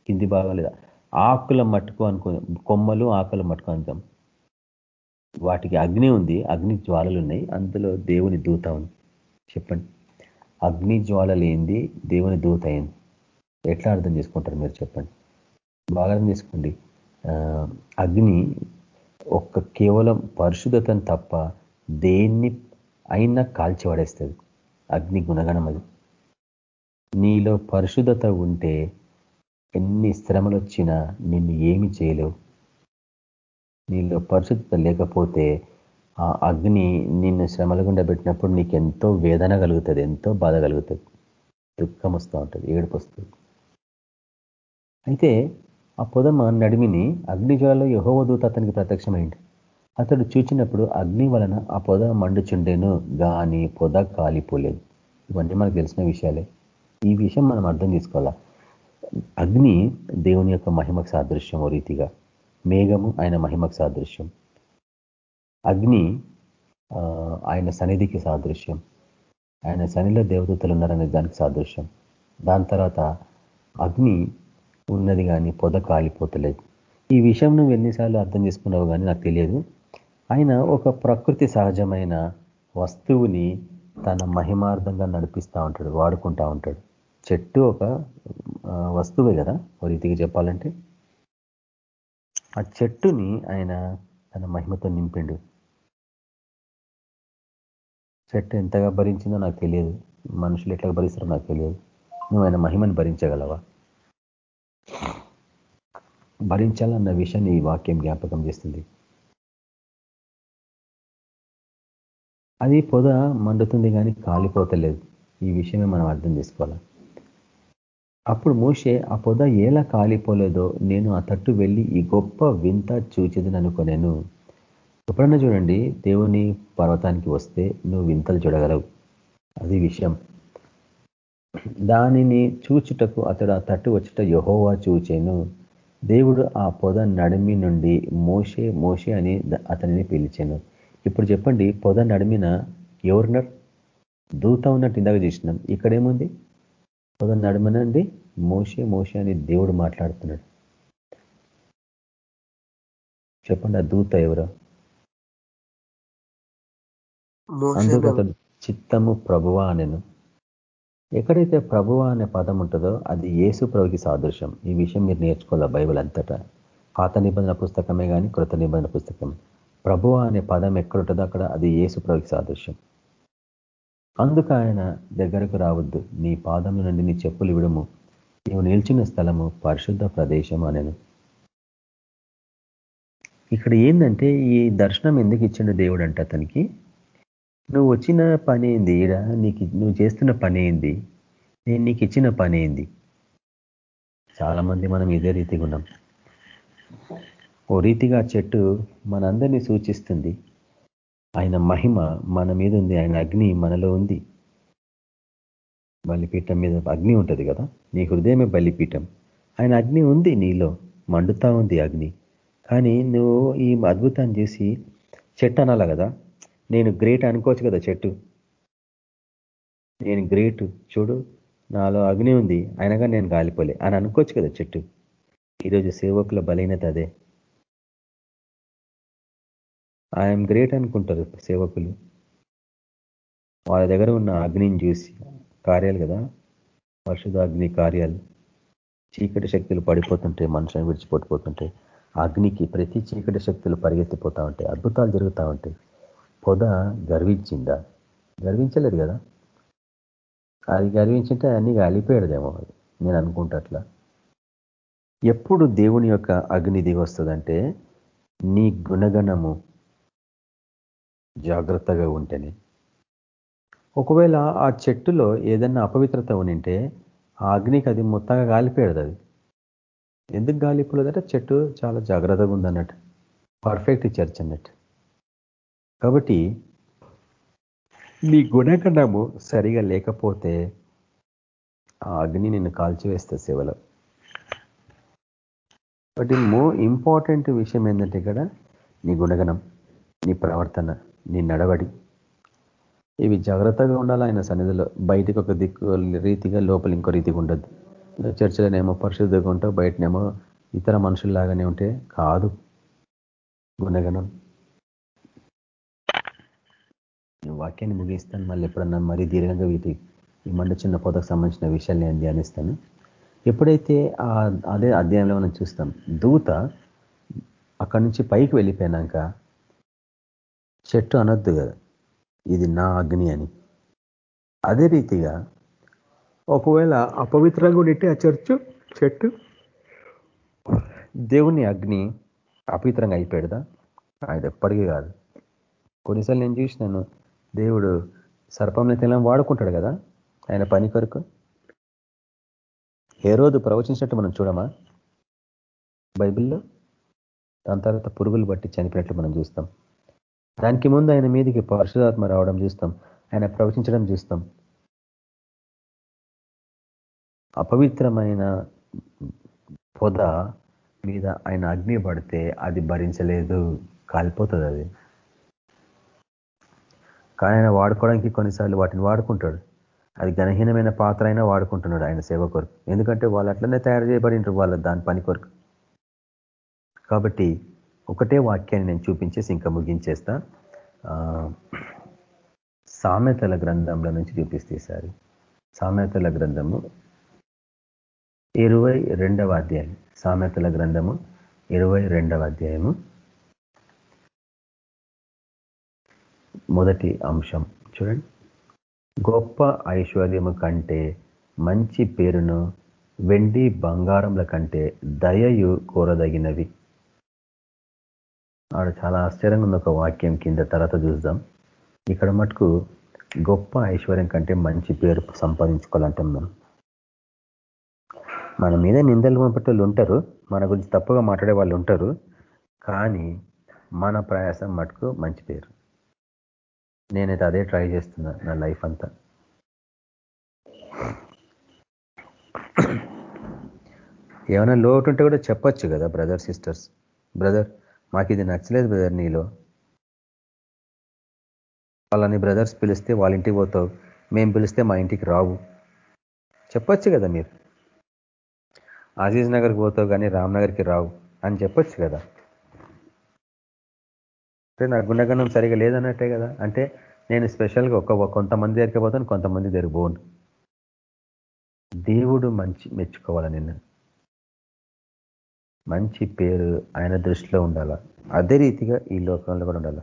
కింది భాగం లేదా ఆకుల మట్టుకు అనుకో కొమ్మలు ఆకుల మట్టుకు అంటాం వాటికి అగ్ని ఉంది అగ్ని జ్వాలలు ఉన్నాయి అందులో దేవుని దూత ఉంది. చెప్పండి. అగ్ని జ్వాలలు ఏంది? దేవుని దూత అయింది ఎట్లా అర్థం చేసుకుంటారు మీరు చెప్పండి. బాగా అర్థం చేసుకోండి. అగ్ని ఒక్క కేవలం పరిశుద్ధతను తప్ప దేన్ని అయినా కాల్చిపడేస్తుంది. అగ్ని గుణగణం అది. నీలో పరిశుద్ధత ఉంటే ఎన్ని శ్రమలు వచ్చినా నిన్ను ఏమి చేయలేవు. నీలో పరిశుద్ధత లేకపోతే ఆ అగ్ని నిన్ను శ్రమల గుండా పెట్టినప్పుడు నీకు ఎంతో వేదన కలుగుతుంది ఎంతో బాధ కలుగుతుంది. దుఃఖం వస్తూ ఉంటుంది ఏడుపు వస్తుంది. అయితే ఆ పొదమ నడిమిని అగ్నిజ్వాలలో యహోవ దూత అతనికి ప్రత్యక్షమైంది. అతడు చూచినప్పుడు అగ్ని వలన ఆ పొద మండుచుండేను గాని పొద కాలిపోలేదు. ఇవన్నీ మనకు తెలిసిన విషయాలే. ఈ విషయం మనం అర్థం చేసుకోవాలా? అగ్ని దేవుని యొక్క మహిమకు సాదృశ్యం ఓ రీతిగా. మేఘము ఆయన మహిమకు సాదృశ్యం. అగ్ని ఆయన సన్నిధికి సాదృశ్యం. ఆయన సన్నిలో దేవదూతలు ఉన్నారనే దానికి సాదృశ్యం. దాని తర్వాత అగ్ని ఉన్నది కానీ పొద కాలిపోతలేదు ఈ విషయం నువ్వు ఎన్నిసార్లు అర్థం చేసుకున్నావు కానీ నాకు తెలియదు. ఆయన ఒక ప్రకృతి సహజమైన వస్తువుని తన మహిమార్థంగా నడిపిస్తూ ఉంటాడు వాడుకుంటా ఉంటాడు. చెట్టు ఒక వస్తువే కదా? ఓ రీతికి చెప్పాలంటే? ఆ చెట్టుని ఆయన తన మహిమతో నింపిండు. చెట్టు ఎంతగా భరించిందో నాకు తెలియదు. మనుషులు ఎట్లా భరిస్తారో నాకు తెలియదు. నువ్వు ఆయన మహిమని భరించగలవా? భరించాలన్న విషయాన్ని ఈ వాక్యం జ్ఞాపకం చేస్తుంది. అది పొద మండుతుంది కానీ కాలిపోతలేదు. ఈ విషయమే మనం అర్థం చేసుకోవాలి? అప్పుడు మోషే ఆ పొద ఎలా కాలిపోలేదో నేను ఆ తట్టు వెళ్ళి ఈ గొప్ప వింత చూచిదని అనుకునేను. ఎప్పుడన్నా చూడండి దేవుని పర్వతానికి వస్తే నువ్వు వింతలు చూడగలవు. అది విషయం. దానిని చూచుటకు అతడు ఆ తట్టు వచ్చుట యహోవా చూచాను. దేవుడు ఆ పొద నడిమి నుండి మోషే మోషే అని అతనిని పిలిచాను. ఇప్పుడు చెప్పండి పొద నడిమిన ఎవరున్నారు? దూత ఉన్నట్టు ఇందాక చూసినాం. ఇక్కడేముంది? పొద నడుమనండి. మోసే మోసే అని దేవుడు మాట్లాడుతున్నాడు. చెప్పండి ఆ దూత ఎవరో? అందుకు చిత్తము ప్రభువా అనెను. ఎక్కడైతే ప్రభువా అనే పదం ఉంటుందో అది ఏసు ప్రభుకి సాదృశ్యం. ఈ విషయం మీరు నేర్చుకోవాలి బైబిల్ అంతటా? పాత నిబంధన పుస్తకమే కానీ కృత నిబంధన పుస్తకం. ప్రభువ అనే పదం ఎక్కడుంటుందో అక్కడ అది ఏసు ప్రభుకి సాదృశ్యం. అందుకు ఆయన దగ్గరకు రావద్దు. నీ పాదముల నుండి నీ చెప్పులు విడము. నీవు నిల్చిన స్థలము పరిశుద్ధ ప్రదేశం అనను. ఇక్కడ ఏంటంటే ఈ దర్శనం ఎందుకు ఇచ్చిండు దేవుడు అంట అతనికి? నువ్వు వచ్చిన పని ఏంది? ఈడ నీకు నువ్వు చేస్తున్న పని ఏంది? నేను నీకు ఇచ్చిన పని ఏంది? చాలామంది మనం ఇదే రీతిగా ఉన్నాం. ఓ రీతిగా చెట్టు మనందరినీ సూచిస్తుంది. ఆయన మహిమ మన మీద ఉంది ఆయన అగ్ని మనలో ఉంది. బలిపీఠం మీద అగ్ని ఉంటుంది కదా నీ హృదయమే బలిపీఠం. ఆయన అగ్ని ఉంది నీలో మండుతా ఉంది అగ్ని. కానీ నువ్వు ఈ అద్భుతాన్ని చేసి చెట్టు అనాలా కదా? నేను గ్రేట్ అనుకోవచ్చు కదా చెట్టు? నేను గ్రేట్ చూడు నాలో అగ్ని ఉంది అయినగా నేను గాలిపోలే అని అనుకోవచ్చు కదా చెట్టు? ఈరోజు సేవకుల బలహీనత అదే. ఐఎమ్ గ్రేట్ అనుకుంటారు సేవకులు. వాళ్ళ దగ్గర ఉన్న అగ్నిని చూసి కార్యాలు కదా? అగ్ని కార్యాలు. చీకటి శక్తులు పడిపోతుంటే మనుషులను విడిచిపోతుంటే అగ్నికి ప్రతి చీకటి శక్తులు పరిగెత్తిపోతా ఉంటాయి అద్భుతాలు జరుగుతూ ఉంటాయి పొద గర్వించిందా? గర్వించలేదు కదా? అది గర్వించింటే అన్ని అలిపోయాడుదేమో అది. నేను అనుకుంటట్లా. ఎప్పుడు దేవుని యొక్క అగ్ని దిగి వస్తుందంటే నీ గుణగణము జాగ్రత్తగా ఉంటేనే. ఒకవేళ ఆ చెట్టులో ఏదన్నా అపవిత్రత ఉనింటే ఆ అగ్నికి అది మొత్తంగా గాలిపోయేది అది ఎందుకు గాలిపోలేదంటే? చెట్టు చాలా జాగ్రత్తగా ఉందన్నట్టు. పర్ఫెక్ట్ చర్చ్ అన్నట్టు. కాబట్టి నీ గుణగణము సరిగా లేకపోతే ఆ అగ్ని నేను కాల్చివేస్తే సేవలో బట్ మో ఇంపార్టెంట్ విషయం ఏంటంటే ఇక్కడ నీ గుణగణం నీ ప్రవర్తన. నీ నడవడి ఇవి జాగ్రత్తగా ఉండాలి ఆయన సన్నిధిలో. బయటకు ఒక దిక్కు రీతిగా లోపల ఇంకో రీతిగా ఉండదు చర్చలనేమో పరిశుద్ధంగా ఉంటావు బయటనేమో ఇతర మనుషుల్లాగానే ఉంటే కాదు. గుణగణం. వాక్యాన్ని ముగిస్తాను. మళ్ళీ ఎప్పుడన్నా మరీ దీర్ఘంగా వీటి ఈ మండ చిన్న పొదకు సంబంధించిన విషయాలు నేను ధ్యానిస్తాను. ఎప్పుడైతే అదే అధ్యాయంలో మనం చూస్తాం దూత అక్కడి నుంచి పైకి వెళ్ళిపోయినాక చెట్టు అనొద్దు కదా. ఇది నా అగ్ని అని. అదే రీతిగా ఒకవేళ అపవిత్రంగా ఉండింటే ఆ చర్చు చెట్టు దేవుని అగ్ని అపవిత్రంగా అయిపోయాడుదా ఆయన ఎప్పటికీ కాదు. కొన్నిసార్లు నేను చూసినాను దేవుడు సర్పంని తెలం వాడుకుంటాడు కదా ఆయన పని కొరకు. ఏ రోజు ప్రవచించినట్టు మనం చూడమా? బైబిల్లో దాని తర్వాత పురుగులు బట్టి చనిపోయినట్లు మనం చూస్తాం. దానికి ముందు ఆయన మీదికి పరిశుధాత్మ రావడం చూస్తాం. ఆయన ప్రవచించడం చూస్తాం. అపవిత్రమైన పొద మీద ఆయన అగ్ని పడితే అది భరించలేదు. కాలిపోతుంది అది. కానీ ఆయన వాడుకోవడానికి కొన్నిసార్లు వాటిని వాడుకుంటాడు. అది ఘనహీనమైన పాత్ర అయినా వాడుకుంటున్నాడు ఆయన సేవ కొరకు. ఎందుకంటే వాళ్ళు అట్లనే తయారు చేయబడినారు వాళ్ళ దాని పని కొరకు. కాబట్టి ఒకటే వాక్యాన్ని నేను చూపించేసి ఇంకా ముగించేస్తా. సామెతల గ్రంథంలో నుంచి చూపిస్తే ఈసారి సామెతల గ్రంథము ఇరవై రెండవ అధ్యాయం. సామెతల గ్రంథము ఇరవై రెండవ అధ్యాయము. మొదటి అంశం చూడండి. గొప్ప ఐశ్వర్యము కంటే మంచి పేరును వెండి బంగారంల కంటే దయయు కోరదగినవి. ఆడ చాలా ఆశ్చర్యంగా ఉంది ఒక వాక్యం కింద తర్వాత చూద్దాం. ఇక్కడ మటుకు గొప్ప ఐశ్వర్యం కంటే మంచి పేరు సంపాదించుకోవాలంటాం మనం మన మీద నిందలు పంపేటోళ్ళు ఉంటారు మన గురించి తప్పుగా మాట్లాడే వాళ్ళు ఉంటారు కానీ మన ప్రయాసం మటుకు మంచి పేరు. నేనైతే అదే ట్రై చేస్తున్నా నా లైఫ్ అంతా. ఏమైనా లోటు ఉంటే కూడా చెప్పచ్చు కదా బ్రదర్ సిస్టర్స్. బ్రదర్ మాకు ఇది నచ్చలేదు బ్రదర్ నీలో. వాళ్ళని బ్రదర్స్ పిలిస్తే వాళ్ళ ఇంటికి పోతావు మేము పిలిస్తే మా ఇంటికి రావు. చెప్పచ్చు కదా మీరు. ఆజీజ్ నగర్కి పోతావు కానీ రామ్నగర్కి రావు అని చెప్పొచ్చు కదా. అంటే నా గుణగణం సరిగా లేదన్నట్టే కదా. అంటే నేను స్పెషల్గా ఒక కొంతమంది దగ్గరికి పోతాను కొంతమంది దగ్గర పోను. దేవుడు మంచి మెచ్చుకోవాలి నిన్ను. మంచి పేరు ఆయన దృష్టిలో ఉండాల? అదే రీతిగా ఈ లోకంలో కూడా ఉండాలి?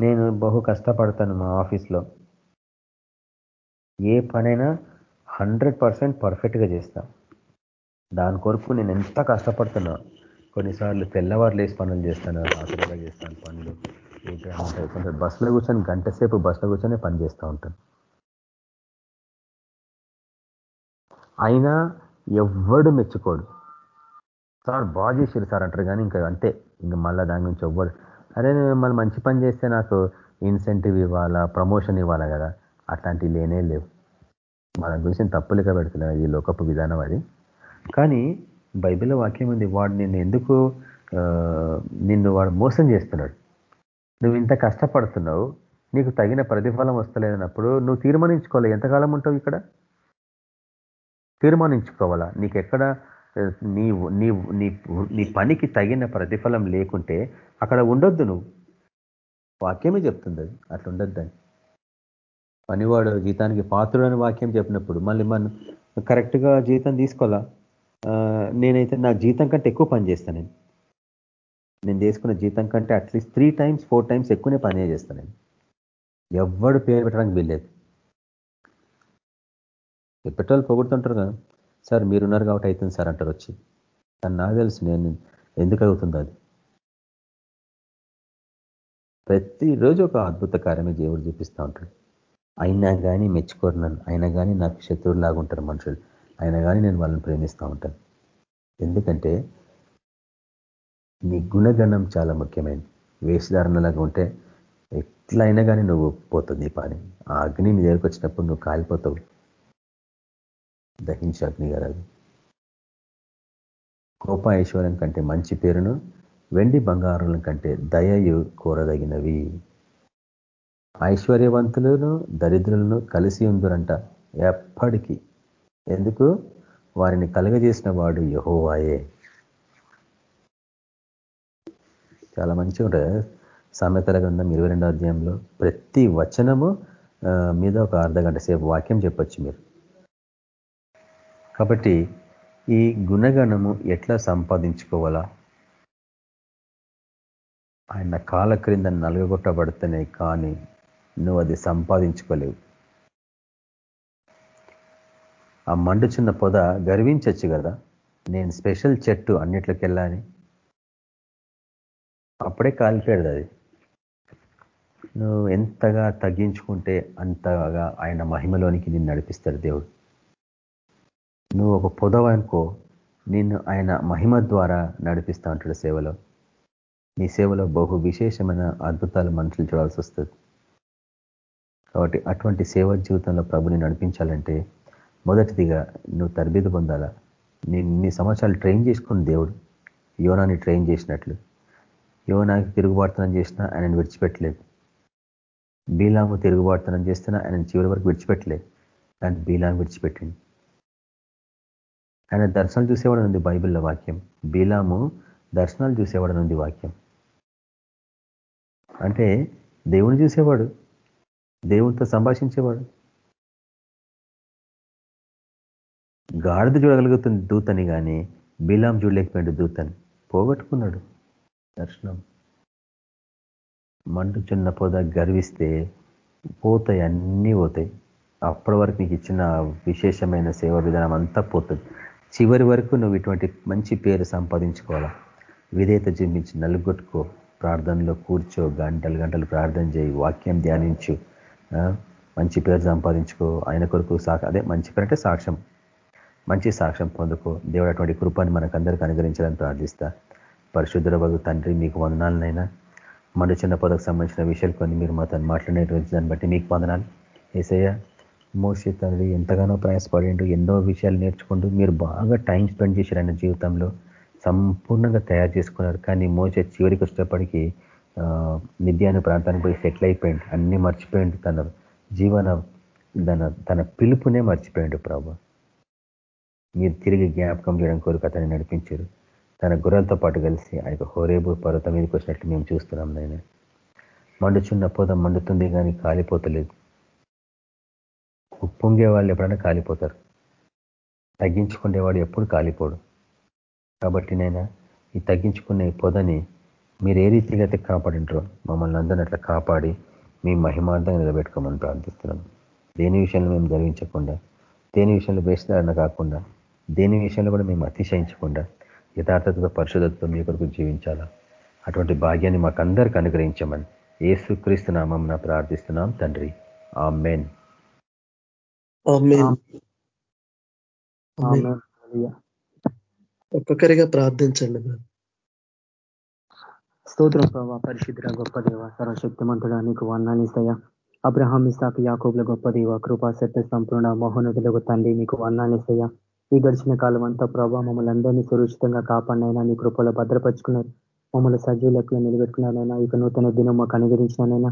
నేను బహు కష్టపడతాను మా ఆఫీస్లో. ఏ పనైనా హండ్రెడ్ పర్సెంట్ పర్ఫెక్ట్గా చేస్తా. దాని కొరకు నేను ఎంత కష్టపడుతున్నా కొన్నిసార్లు తెల్లవారు లేసి పనులు చేస్తాను రాత్రిగా చేస్తాను పనులు. ఏంటంటే బస్సులో కూర్చొని గంట సేపు బస్సులో కూర్చొని పని చేస్తూ ఉంటాను. అయినా ఎవ్వడు మెచ్చుకోడు. సార్ బాగా చేసారు సార్ అంటారు కానీ ఇంకా అంతే. ఇంకా మళ్ళీ దాని నుంచి ఎవ్వడు అరే మళ్ళీ మంచి పని చేస్తే నాకు ఇన్సెంటివ్ ఇవ్వాలా ప్రమోషన్ ఇవ్వాలా కదా? అట్లాంటివి లేనే లేవు. మన గురించి తప్పులుగా పెడుతున్నా ఈ లోకపు విధానం అది. కానీ బైబిల్ వాక్యం ఉంది వాడు నిన్ను ఎందుకు నిన్ను వాడు మోసం చేస్తున్నాడు. నువ్వు ఇంత కష్టపడుతున్నావు నీకు తగిన ప్రతిఫలం వస్తలేనప్పుడు నువ్వు తీర్మానించుకోవాలి. ఎంతకాలం ఉంటావు ఇక్కడ? తీర్మానించుకోవాలా? నీకు ఎక్కడ నీ నీ నీ నీ పనికి తగిన ప్రతిఫలం లేకుంటే అక్కడ ఉండొద్దు నువ్వు. వాక్యమే చెప్తుంది అది. అట్లా ఉండొద్దని పనివాడు జీతానికి పాత్రుడని వాక్యం చెప్పినప్పుడు మళ్ళీ మనం కరెక్ట్గా జీతం తీసుకోవాలా? నేనైతే నా జీతం కంటే ఎక్కువ పని చేస్తాను నేను. నేను చేసుకున్న జీతం కంటే at least three times four times ఎక్కువనే పని చేస్తాను నేను. ఎవ్వడు పేరు పెట్టడానికి వీల్లేదు. పెట్రోల్ పొగుడుతుంటారు కదా. సార్ మీరున్నారు కాబట్టి అవుతుంది సార్ అంటారు వచ్చి. కానీ నాకు తెలుసు నేను ఎందుకు అవుతుంది అది? ప్రతిరోజు ఒక అద్భుత కార్యమే దేవుడు చూపిస్తూ ఉంటాడు. అయినా కానీ మెచ్చుకోరు నన్ను. అయినా కానీ నాకు శత్రువులాగా ఉంటారు మనుషులు. అయినా కానీ నేను వాళ్ళని ప్రేమిస్తూ ఉంటాను. ఎందుకంటే నీ గుణగణం చాలా ముఖ్యమైనది. వేషధారణలాగా ఉంటే ఎట్లయినా కానీ నువ్వు పోతుంది పని. ఆ అగ్ని నీ దగ్గరకు వచ్చినప్పుడు నువ్వు కాలిపోతావు. దహించే అగ్ని గారు కోప ఐశ్వర్యం కంటే మంచి పేరును వెండి బంగారుల కంటే దయయు కోరదగినవి. ఐశ్వర్యవంతులను దరిద్రులను కలిసి ఉందరంట ఎప్పటికీ. ఎందుకు? వారిని కలుగజేసిన వాడు యహోవాయే. చాలా మంచిగా ఉంటుంది సామెతల గ్రంథం ఇరవై రెండో అధ్యాయంలో ప్రతి వచనము మీద ఒక అర్ధ గంట సేపు వాక్యం చెప్పొచ్చు మీరు. కాబట్టి ఈ గుణగణము ఎట్లా సంపాదించుకోవాలా? ఆయన కాల క్రింద నలగొట్టబడుతున్నాయి కానీ నువ్వు అది సంపాదించుకోలేవు. ఆ మండుచున్న పొద గర్వించచ్చు కదా? నేను స్పెషల్ చెట్టు అన్నిట్లోకి అప్పుడే కాలిపోయాడు అది నువ్వు ఎంతగా తగ్గించుకుంటే అంతగా ఆయన మహిమలోనికి నిన్ను నడిపిస్తాడు దేవుడు. నువ్వు ఒక పొదవనుకో నిన్ను ఆయన మహిమ ద్వారా నడిపిస్తూ ఉంటాడు సేవలో. నీ సేవలో బహు విశేషమైన అద్భుతాలు మనుషులు చూడాల్సి వస్తుంది. కాబట్టి అటువంటి సేవ జీవితంలో ప్రభుని నడిపించాలంటే మొదటిదిగా నువ్వు తరబీదు పొందాలా. నేను ఇన్ని సంవత్సరాలు ట్రైన్ చేసుకుని దేవుడు యోనాని ట్రైన్ చేసినట్లు. యోనాకి తిరుగుబాటుతనం చేసినా ఆయనను విడిచిపెట్టలేదు. బీలాము తిరుగుబాటుతనం చేస్తున్నా ఆయన చివరి వరకు విడిచిపెట్టలేదు. కానీ బీలాము విడిచిపెట్టింది ఆయన దర్శనాలు చూసేవాడు ఉంది బైబిల్లో వాక్యం. బీలాము దర్శనాలు చూసేవాడు ఉంది వాక్యం. అంటే దేవుని చూసేవాడు దేవునితో సంభాషించేవాడు. గాడిద చూడగలుగుతుంది దూతని కానీ బీలాం చూడలేకపోయాడు దూతని పోగొట్టుకున్నాడు దర్శనం. మండుచున్న పొద గర్విస్తే పోతాయి అన్నీ పోతాయి. అప్పటి వరకు నీకు ఇచ్చిన విశేషమైన సేవా విధానం అంతా పోతుంది. చివరి వరకు నువ్వు ఇటువంటి మంచి పేరు సంపాదించుకోవాలా? విధేయత జీవించి నలుగొట్టుకో ప్రార్థనలో కూర్చో గంటలు గంటలు ప్రార్థన చేయి వాక్యం ధ్యానించు మంచి పేరు సంపాదించుకో ఆయన కొరకు సాక్ష అదే మంచి పేరు అంటే సాక్ష్యం. మంచి సాక్ష్యం పొందుకో. దేవుడు అటువంటి కృపాన్ని మనకు అందరికీ అనుగ్రహించాలని ప్రార్థిస్తా. పరిశుద్ధుల బగు తండ్రి మీకు వందనాలనైనా. మన చిన్న పొదకు సంబంధించిన విషయాలు కొన్ని మీరు మా తను మాట్లాడేటువంటి దాన్ని బట్టి మీకు వందనాలు. ఏసయ్య మోసే తండ్రి ఎంతగానో ప్రయాసపడిండు ఎన్నో విషయాలు నేర్చుకుంటూ మీరు బాగా టైం స్పెండ్ చేశారు ఆయన జీవితంలో. సంపూర్ణంగా తయారు చేసుకున్నారు. కానీ మోసే చివరికి వచ్చేటప్పటికీ నిద్యాన ప్రాంతానికి పోయి సెటిల్ అయిపోయింది అన్నీ మర్చిపోయిండు తన జీవన తన తన పిలుపునే మర్చిపోయాడు ప్రభు. మీరు తిరిగి జ్ఞాపకం చేయడం కోరిక అతన్ని నడిపించారు. తన గుర్రంతో పాటు కలిసి ఆ యొక్క హోరేబు పర్వతం మీదకి వచ్చినట్లు మేము చూస్తున్నాం నేను మండుచున్న పొద మండుతుంది కానీ కాలిపోతలేదు. ఉప్పొంగే వాళ్ళు ఎప్పుడైనా కాలిపోతారు. తగ్గించుకునేవాడు ఎప్పుడు కాలిపోడు. కాబట్టి నేను ఈ తగ్గించుకునే పొదని మీరు ఏ రీతిగా అయితే కాపాడింటారో మమ్మల్ని అందరిని అట్లా కాపాడి మీ మహిమార్థంగా నిలబెట్టుకోమని ప్రార్థిస్తున్నాం. దేని విషయంలో మేము గర్వించకుండా దేని విషయంలో వేషధారణ కాకుండా దేని విషయంలో కూడా మేము అతిశయించకుండా యథార్థతతో పరిశుద్ధతతో మీ కొరకు జీవించాలా? అటువంటి భాగ్యాన్ని మాకు అనుగ్రహించమని ఏసుక్రీస్తు నామం ప్రార్థిస్తున్నాం తండ్రి. ఆ మెయిన్ ఒక్కొక్కరిగా ప్రార్థించండి స్తోత్రం ప్రభావ పరిశుద్ర గొప్ప దేవ సర్వశక్తిమంతుడా నీకు వర్ణాలిస్తయా అబ్రహాం ఇసాక్ యాకోబుల గొప్ప దేవ కృపా సత్య సంపూర్ణ మహోన్నతులకు తండ్రి నీకు వర్ణాలిస్తయా ఈ గడిచిన కాలం అంతా ప్రభావ మమ్మల్ని అందరినీ సురక్షితంగా కాపాడినైనా నీ కృపలో భద్రపరుచుకున్నారు. మమ్మల్ని సజీవులకు నిలబెట్టుకున్నారైనా ఇక నూతన దినం మాకు అనుగరించినైనా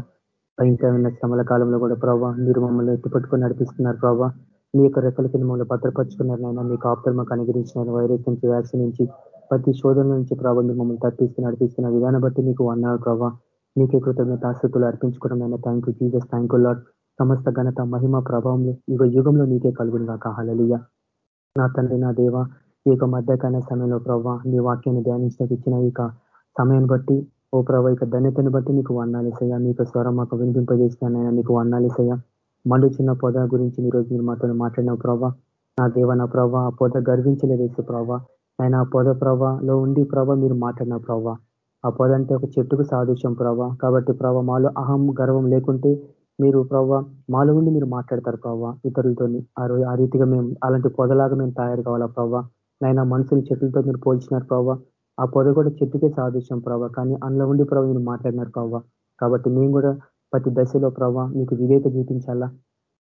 భయంకరమైన శ్రమల కాలంలో కూడా ప్రభావ మీరు మమ్మల్ని ఎత్తుపట్టుకొని నడిపిస్తున్నారు ప్రభావ మీ యొక్క రెక్కల కింద మమ్మల్ని భద్రపరుచుకున్నారైనా మీకు ఆప్తలు మాకు వైరస్ నుంచి వ్యాక్సిన్ నుంచి ప్రతి శోధన నుంచి ప్రభావ మీరు మమ్మల్ని తప్పిస్తూ నడిపిస్తున్న విధానం బట్టి మీకు అన్నారు ప్రభావ మీకే కృతజ్ఞత ఆసక్తులు అర్పించుకోవడం thank you Jesus thank you Lord సమస్త ఘనత మహిమ ప్రభావంలో యుగ యుగంలో మీకే కలుగును కాక హలలియ నా తండ్రి నా దేవ ఈ యొక్క మధ్యకాల సమయంలో ప్రభావ మీ వాక్యాన్ని ధ్యానించడానికి ఇచ్చిన ఈ సమయాన్ని బట్టి ఓ ప్రభా ఇక ధన్యతను బట్టి మీకు వర్ణాలిసయ్యా మీకు స్వరం మాకు వినిపింపజేసినానైనా మీకు వర్ణాలిసయ్యా మండు చిన్న పొద గురించి ఈరోజు మీరు మాతో మాట్లాడిన ప్రభా నా దేవ నా ప్రభా ఆ పొద గర్వించలేదు ప్రభా ఆయన ఆ పొద ప్రభాలో ఉండి ప్రభా మీరు మాట్లాడిన ప్రభా ఆ పొద అంటే ఒక చెట్టుకు సాదృశ్యం ప్రభా కాబట్టి ప్రభా మాలో అహం గర్వం లేకుంటే మీరు ప్రభా మాలో ఉండి మీరు మాట్లాడతారు ప్రభావ ఇతరులతో ఆ రీతిగా మేము అలాంటి పొదలాగా మేము తయారు కావాలా ప్రభావ నైనా మనుషులు చెట్లతో మీరు పోల్చినారు ప్రభావ ఆ పొద కూడా చెట్టుకే సాదృశ్యం ప్రభావ కానీ అందులో ఉండి ప్రభావ మీరు మాట్లాడినారు ప్రభావ కాబట్టి మేము కూడా ప్రతి దశలో ప్రభావ మీకు వివేక చూపించాలా?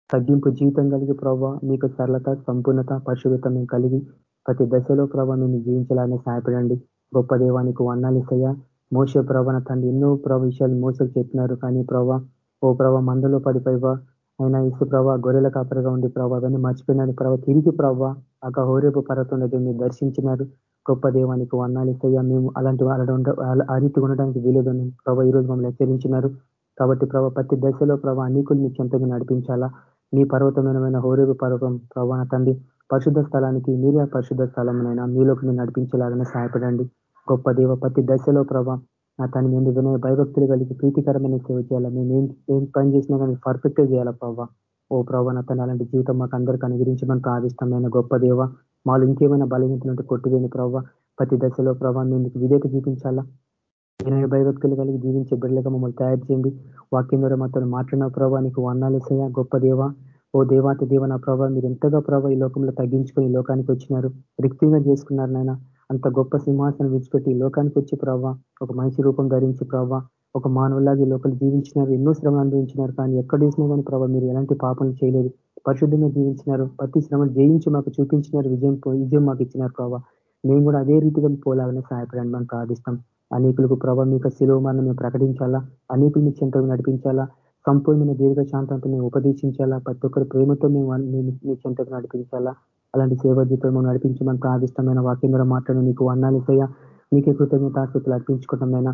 తగ్గింపు జీవితం కలిగి ప్రభావ మీకు సరళత సంపూర్ణత పరిశుభ్రత మేము కలిగి ప్రతి దశలో ప్రభావ మేము జీవించాలని సహాయపడండి. గొప్ప దేవానికి వర్ణాలు వర్ణాలిసయ్యా మోస ప్రభాన తండ్రి ఎన్నో ప్రభ విషయాలు మోసలు చెప్పినారు. కానీ ప్రభావ ఓ ప్రభావ మందలో పడిపోయివా అయినా ఇసు ప్రభావ గొర్రెల కాపరగా ఉండి ప్రభావ అవన్నీ మర్చిపోయినాడు. ప్రభావ తిరిగి ప్రభావ ఆ హోరేపు పర్వతం దగ్గర మీరు దర్శించినారు. గొప్ప దేవానికి వర్ణాలిసయ్యా మేము అలాంటి ఆ రీతి ఉండడానికి వీలేదని ప్రభావ రోజు మమ్మల్ని హెచ్చరించినారు. కాబట్టి ప్రభావ ప్రతి దశలో ప్రభావ అనేకులు మీ చెంతగా నడిపించాలా? మీ పర్వతమైన హోరేగు పర్వతం ప్రభావ తండ్రి పరిశుద్ధ స్థలానికి మీరే పరిశుద్ధ స్థలమైనా మీలోకి మీరు నడిపించేలాగానే సహాయపడండి. గొప్ప దేవ ప్రతి దశలో ప్రభా నా తన మేము వినయ భయభక్తులు కలిగి ప్రీతికరమైన సేవ చేయాలా? మేము ఏం ఏం పని చేసినా కానీ పర్ఫెక్ట్ చేయాలా ప్రభావ ఓ ప్రభా నా తను అలాంటి జీవితం మాకు అందరికీ అనుగ్రహించమని ప్రాదిష్టమైన గొప్ప దేవ మాలో ఇంకేమైనా బలహీనతలుంటే కొట్టివేని ప్రభావ ప్రతి దశలో ప్రభావ మేము విధేత చూపించాలా? వినయ భయభక్తులు కలిగి జీవించే బిడ్డలుగా మమ్మల్ని తయారు చేయండి. వాక్యం ద్వారా మాతో మాట్లాడిన ప్రభావ నీకు వర్ణాలేసయ్యా గొప్ప దేవ. ఓ దేవాతి దేవ నా ప్రభావ మీరు ఎంతగా ప్రభావ ఈ లోకంలో తగ్గించుకొని లోకానికి వచ్చినారు? రిక్తంగా చేసుకున్నారు నాయన. అంత గొప్ప సింహాసనం విడిచిపెట్టి లోకానికి వచ్చి ప్రభావ ఒక మనిషి రూపం ధరించి ప్రభావ ఒక మానవులాగా ఈ లోకలు జీవించినారు ఎన్నో శ్రమలు అనుభవించినారు కానీ ఎక్కడ చూసినా కానీ ప్రభావ మీరు ఎలాంటి పాపం చేయలేదు. పరిశుద్ధంగా జీవించినారు ప్రతి శ్రమ జయించి మాకు చూపించినారు విజయం విజయం మాకు ఇచ్చినారు ప్రభావ మేము కూడా అదే రీతిగా పోలాలని సహాయపడండి మనం ప్రార్థిస్తాం. అనేకులకు ప్రభావ మీకు శిలువ మేము ప్రకటించాలా? అనేకులు మీ చెంతకు నడిపించాలా? సంపూర్ణమైన దీర్ఘశాంతంతో మేము ఉపదేశించాలా? ప్రతి ఒక్కరి ప్రేమతో మేము మీ చెంతకు నడిపించాలా? అలాంటి సేవ నడిపించి మనం ప్రాదిష్టమైన వాక్యం కూడా మాట్లాడి నీకు వర్ణాలు మీకే నీకే కృతజ్ఞతాస్తుతులు అర్పించుకుంటామైనా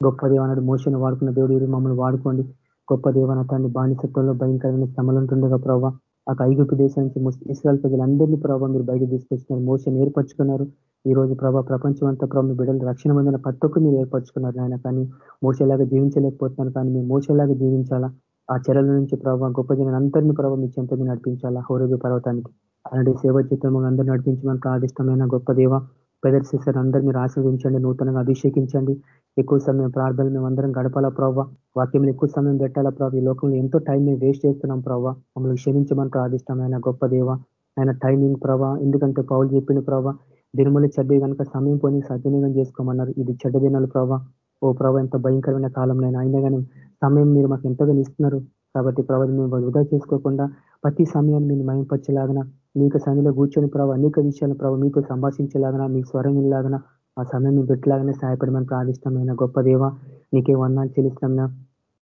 గొప్ప దేవనాడు మోసను వాడుకున్న దేవుడు మమ్మల్ని వాడుకోండి. గొప్ప దేవన తండ్రి బానిసత్వంలో భయంకరమైన శ్రమలు ఉంటుండగా ప్రభావ ఆ ఐగుప్తు దేశం నుంచి ఇస్రాయల్ ప్రజలందరినీ ప్రభావ మీరు బయట తీసుకొచ్చినారు. మోసం ఏర్పరచుకున్నారు. ఈ రోజు ప్రభావ ప్రపంచం అంతా ప్రభావ బిడ్డలు రక్షణ పొందిన పత్తుకు మీరు ఏర్పరచుకున్నారు ఆయన కానీ మోసలాగా జీవించలేకపోతున్నారు. కానీ మేము మోసలాగా జీవించాలా? ఆ చెరల నుంచి ప్రభావ గొప్ప జనం అందరినీ ప్రభావ మీ చెంత నడిపించాలా? హోరోజు పర్వతానికి. అలాంటి సేవ చిత్రం అందరూ నడిపించమని ప్రాదిష్టమైన గొప్ప దేవ ప్రదర్శిస్తారు అందరూ మీరు నూతనంగా అభిషేకించండి. ఎక్కువ సమయం ప్రార్థనలు మేము అందరం గడపాలా ప్రభావ వాక్యం ఎక్కువ సమయం పెట్టాలా ప్రభావ ఈ లోకంలో ఎంతో టైం మేము వేస్ట్ చేస్తున్నాం ప్రభావ మమ్మల్ని క్షమించమని ప్రార్థిష్టమైన గొప్ప దేవ. ఆయన టైమింగ్ ప్రభావ ఎందుకంటే పౌలు చెప్పిన ప్రభావ దినములు చెడ్డ కనుక సమయం పోని సద్వినియోగం చేసుకోమన్నారు. ఇది చెడ్డ దినాలు ప్రభావ ఓ ప్రభావ ఎంత భయంకరమైన కాలంలో అయినా కానీ సమయం మీరు మాకు ఎంతగా ఇస్తున్నారు. కాబట్టి ప్రభావ మేము వృధా చేసుకోకుండా ప్రతి సమయాన్ని మీరు మయంపరిచేలాగిన మీకు సంఘంలో కూర్చొని ప్రభావ అనేక విషయాలు ప్రభావ మీతో సంభాషించేలాగా మీ స్వరం ఇలాగన ఆ సమయం మీ పెట్టలాగానే సహాయపడమని ప్రార్థిష్టమైన గొప్ప దేవ నీకే వందాలు చెల్లిస్తున్నా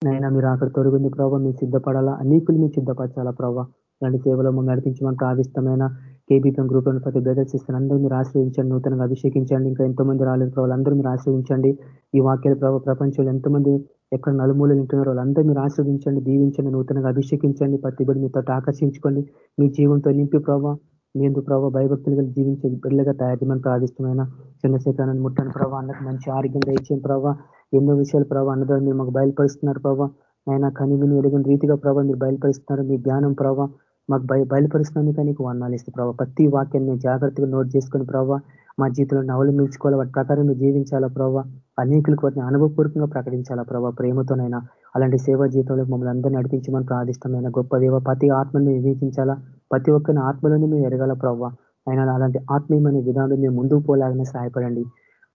నైనా మీరు అక్కడ తొడుగుంది ప్రభావ మీరు సిద్ధపడాలా? అనేకులు మీరు సిద్ధపరచాలా ప్రభావ ఇలాంటి సేవలో మమ్మల్ని నడిపించమని ప్రార్థిష్టమైన కేబీపీఎం గ్రూప్లో ప్రతి బ్రదర్స్ ఇస్తాను. అందరూ మీరు ఆశ్రయించండి నూతనంగా అభిషేకించండి. ఇంకా ఎంతో మంది రాలేదు ప్రభావం అందరూ మీరు ఆశ్రయించండి. ఈ వాక్యాల ప్రభావ ప్రపంచంలో ఎంతమంది ఎక్కడ నలుమూలలు వింటున్నారో వాళ్ళందరూ మీరు ఆశ్రయించండి దీవించండి నూతనంగా అభిషేకించండి. ప్రతిబడి మీతో ఆకర్షించుకోండి. మీ జీవంతో నింపి ప్రభావ మీరు ప్రభావ భయభక్తులుగా జీవించే బిడ్డలుగా తయారీ చేయమని ప్రార్థిష్టమైన చంద్రశేఖరాన్ని ముట్టని ప్రభావ అన్నకు మంచి ఆరోగ్యం దయచేయం ప్రభావ ఎన్నో విషయాలు ప్రభావ అన్నదాన్ని మీరు మాకు బయలుపరుస్తున్నారు ప్రభావ ఆయన కనివిని ఎదిగిన రీతిగా ప్రభావ మీరు బయలుపరుస్తున్నారు. మీ జ్ఞానం ప్రభావ మాకు బయ బయలుపరుస్తున్నందుక నీకు వర్ణాలు ఇస్తే ప్రభావ ప్రతి వాక్యాన్ని మేము జాగ్రత్తగా నోట్ చేసుకుని ప్రభావ మా జీవితంలో నవలు మిల్చుకోవాలి వాటి ప్రకారం మేము జీవించాలా ప్రభావ అనేకులకు వాటిని అనుభవపూర్వకంగా ప్రకటించాలా ప్రభావ ప్రేమతోనైనా. అలాంటి సేవా జీవితంలో మమ్మల్ని అందరినీ నడిపించమని ప్రార్థిష్టమైన గొప్ప దేవ ప్రతి ఆత్మని వివేచించాలా? ప్రతి ఒక్కరిని ఆత్మలోనే మేము ఎరగాల ప్రభావ అయినా అలాంటి ఆత్మీయమైన విధానం మేము ముందుకు పోలాగానే సహాయపడండి.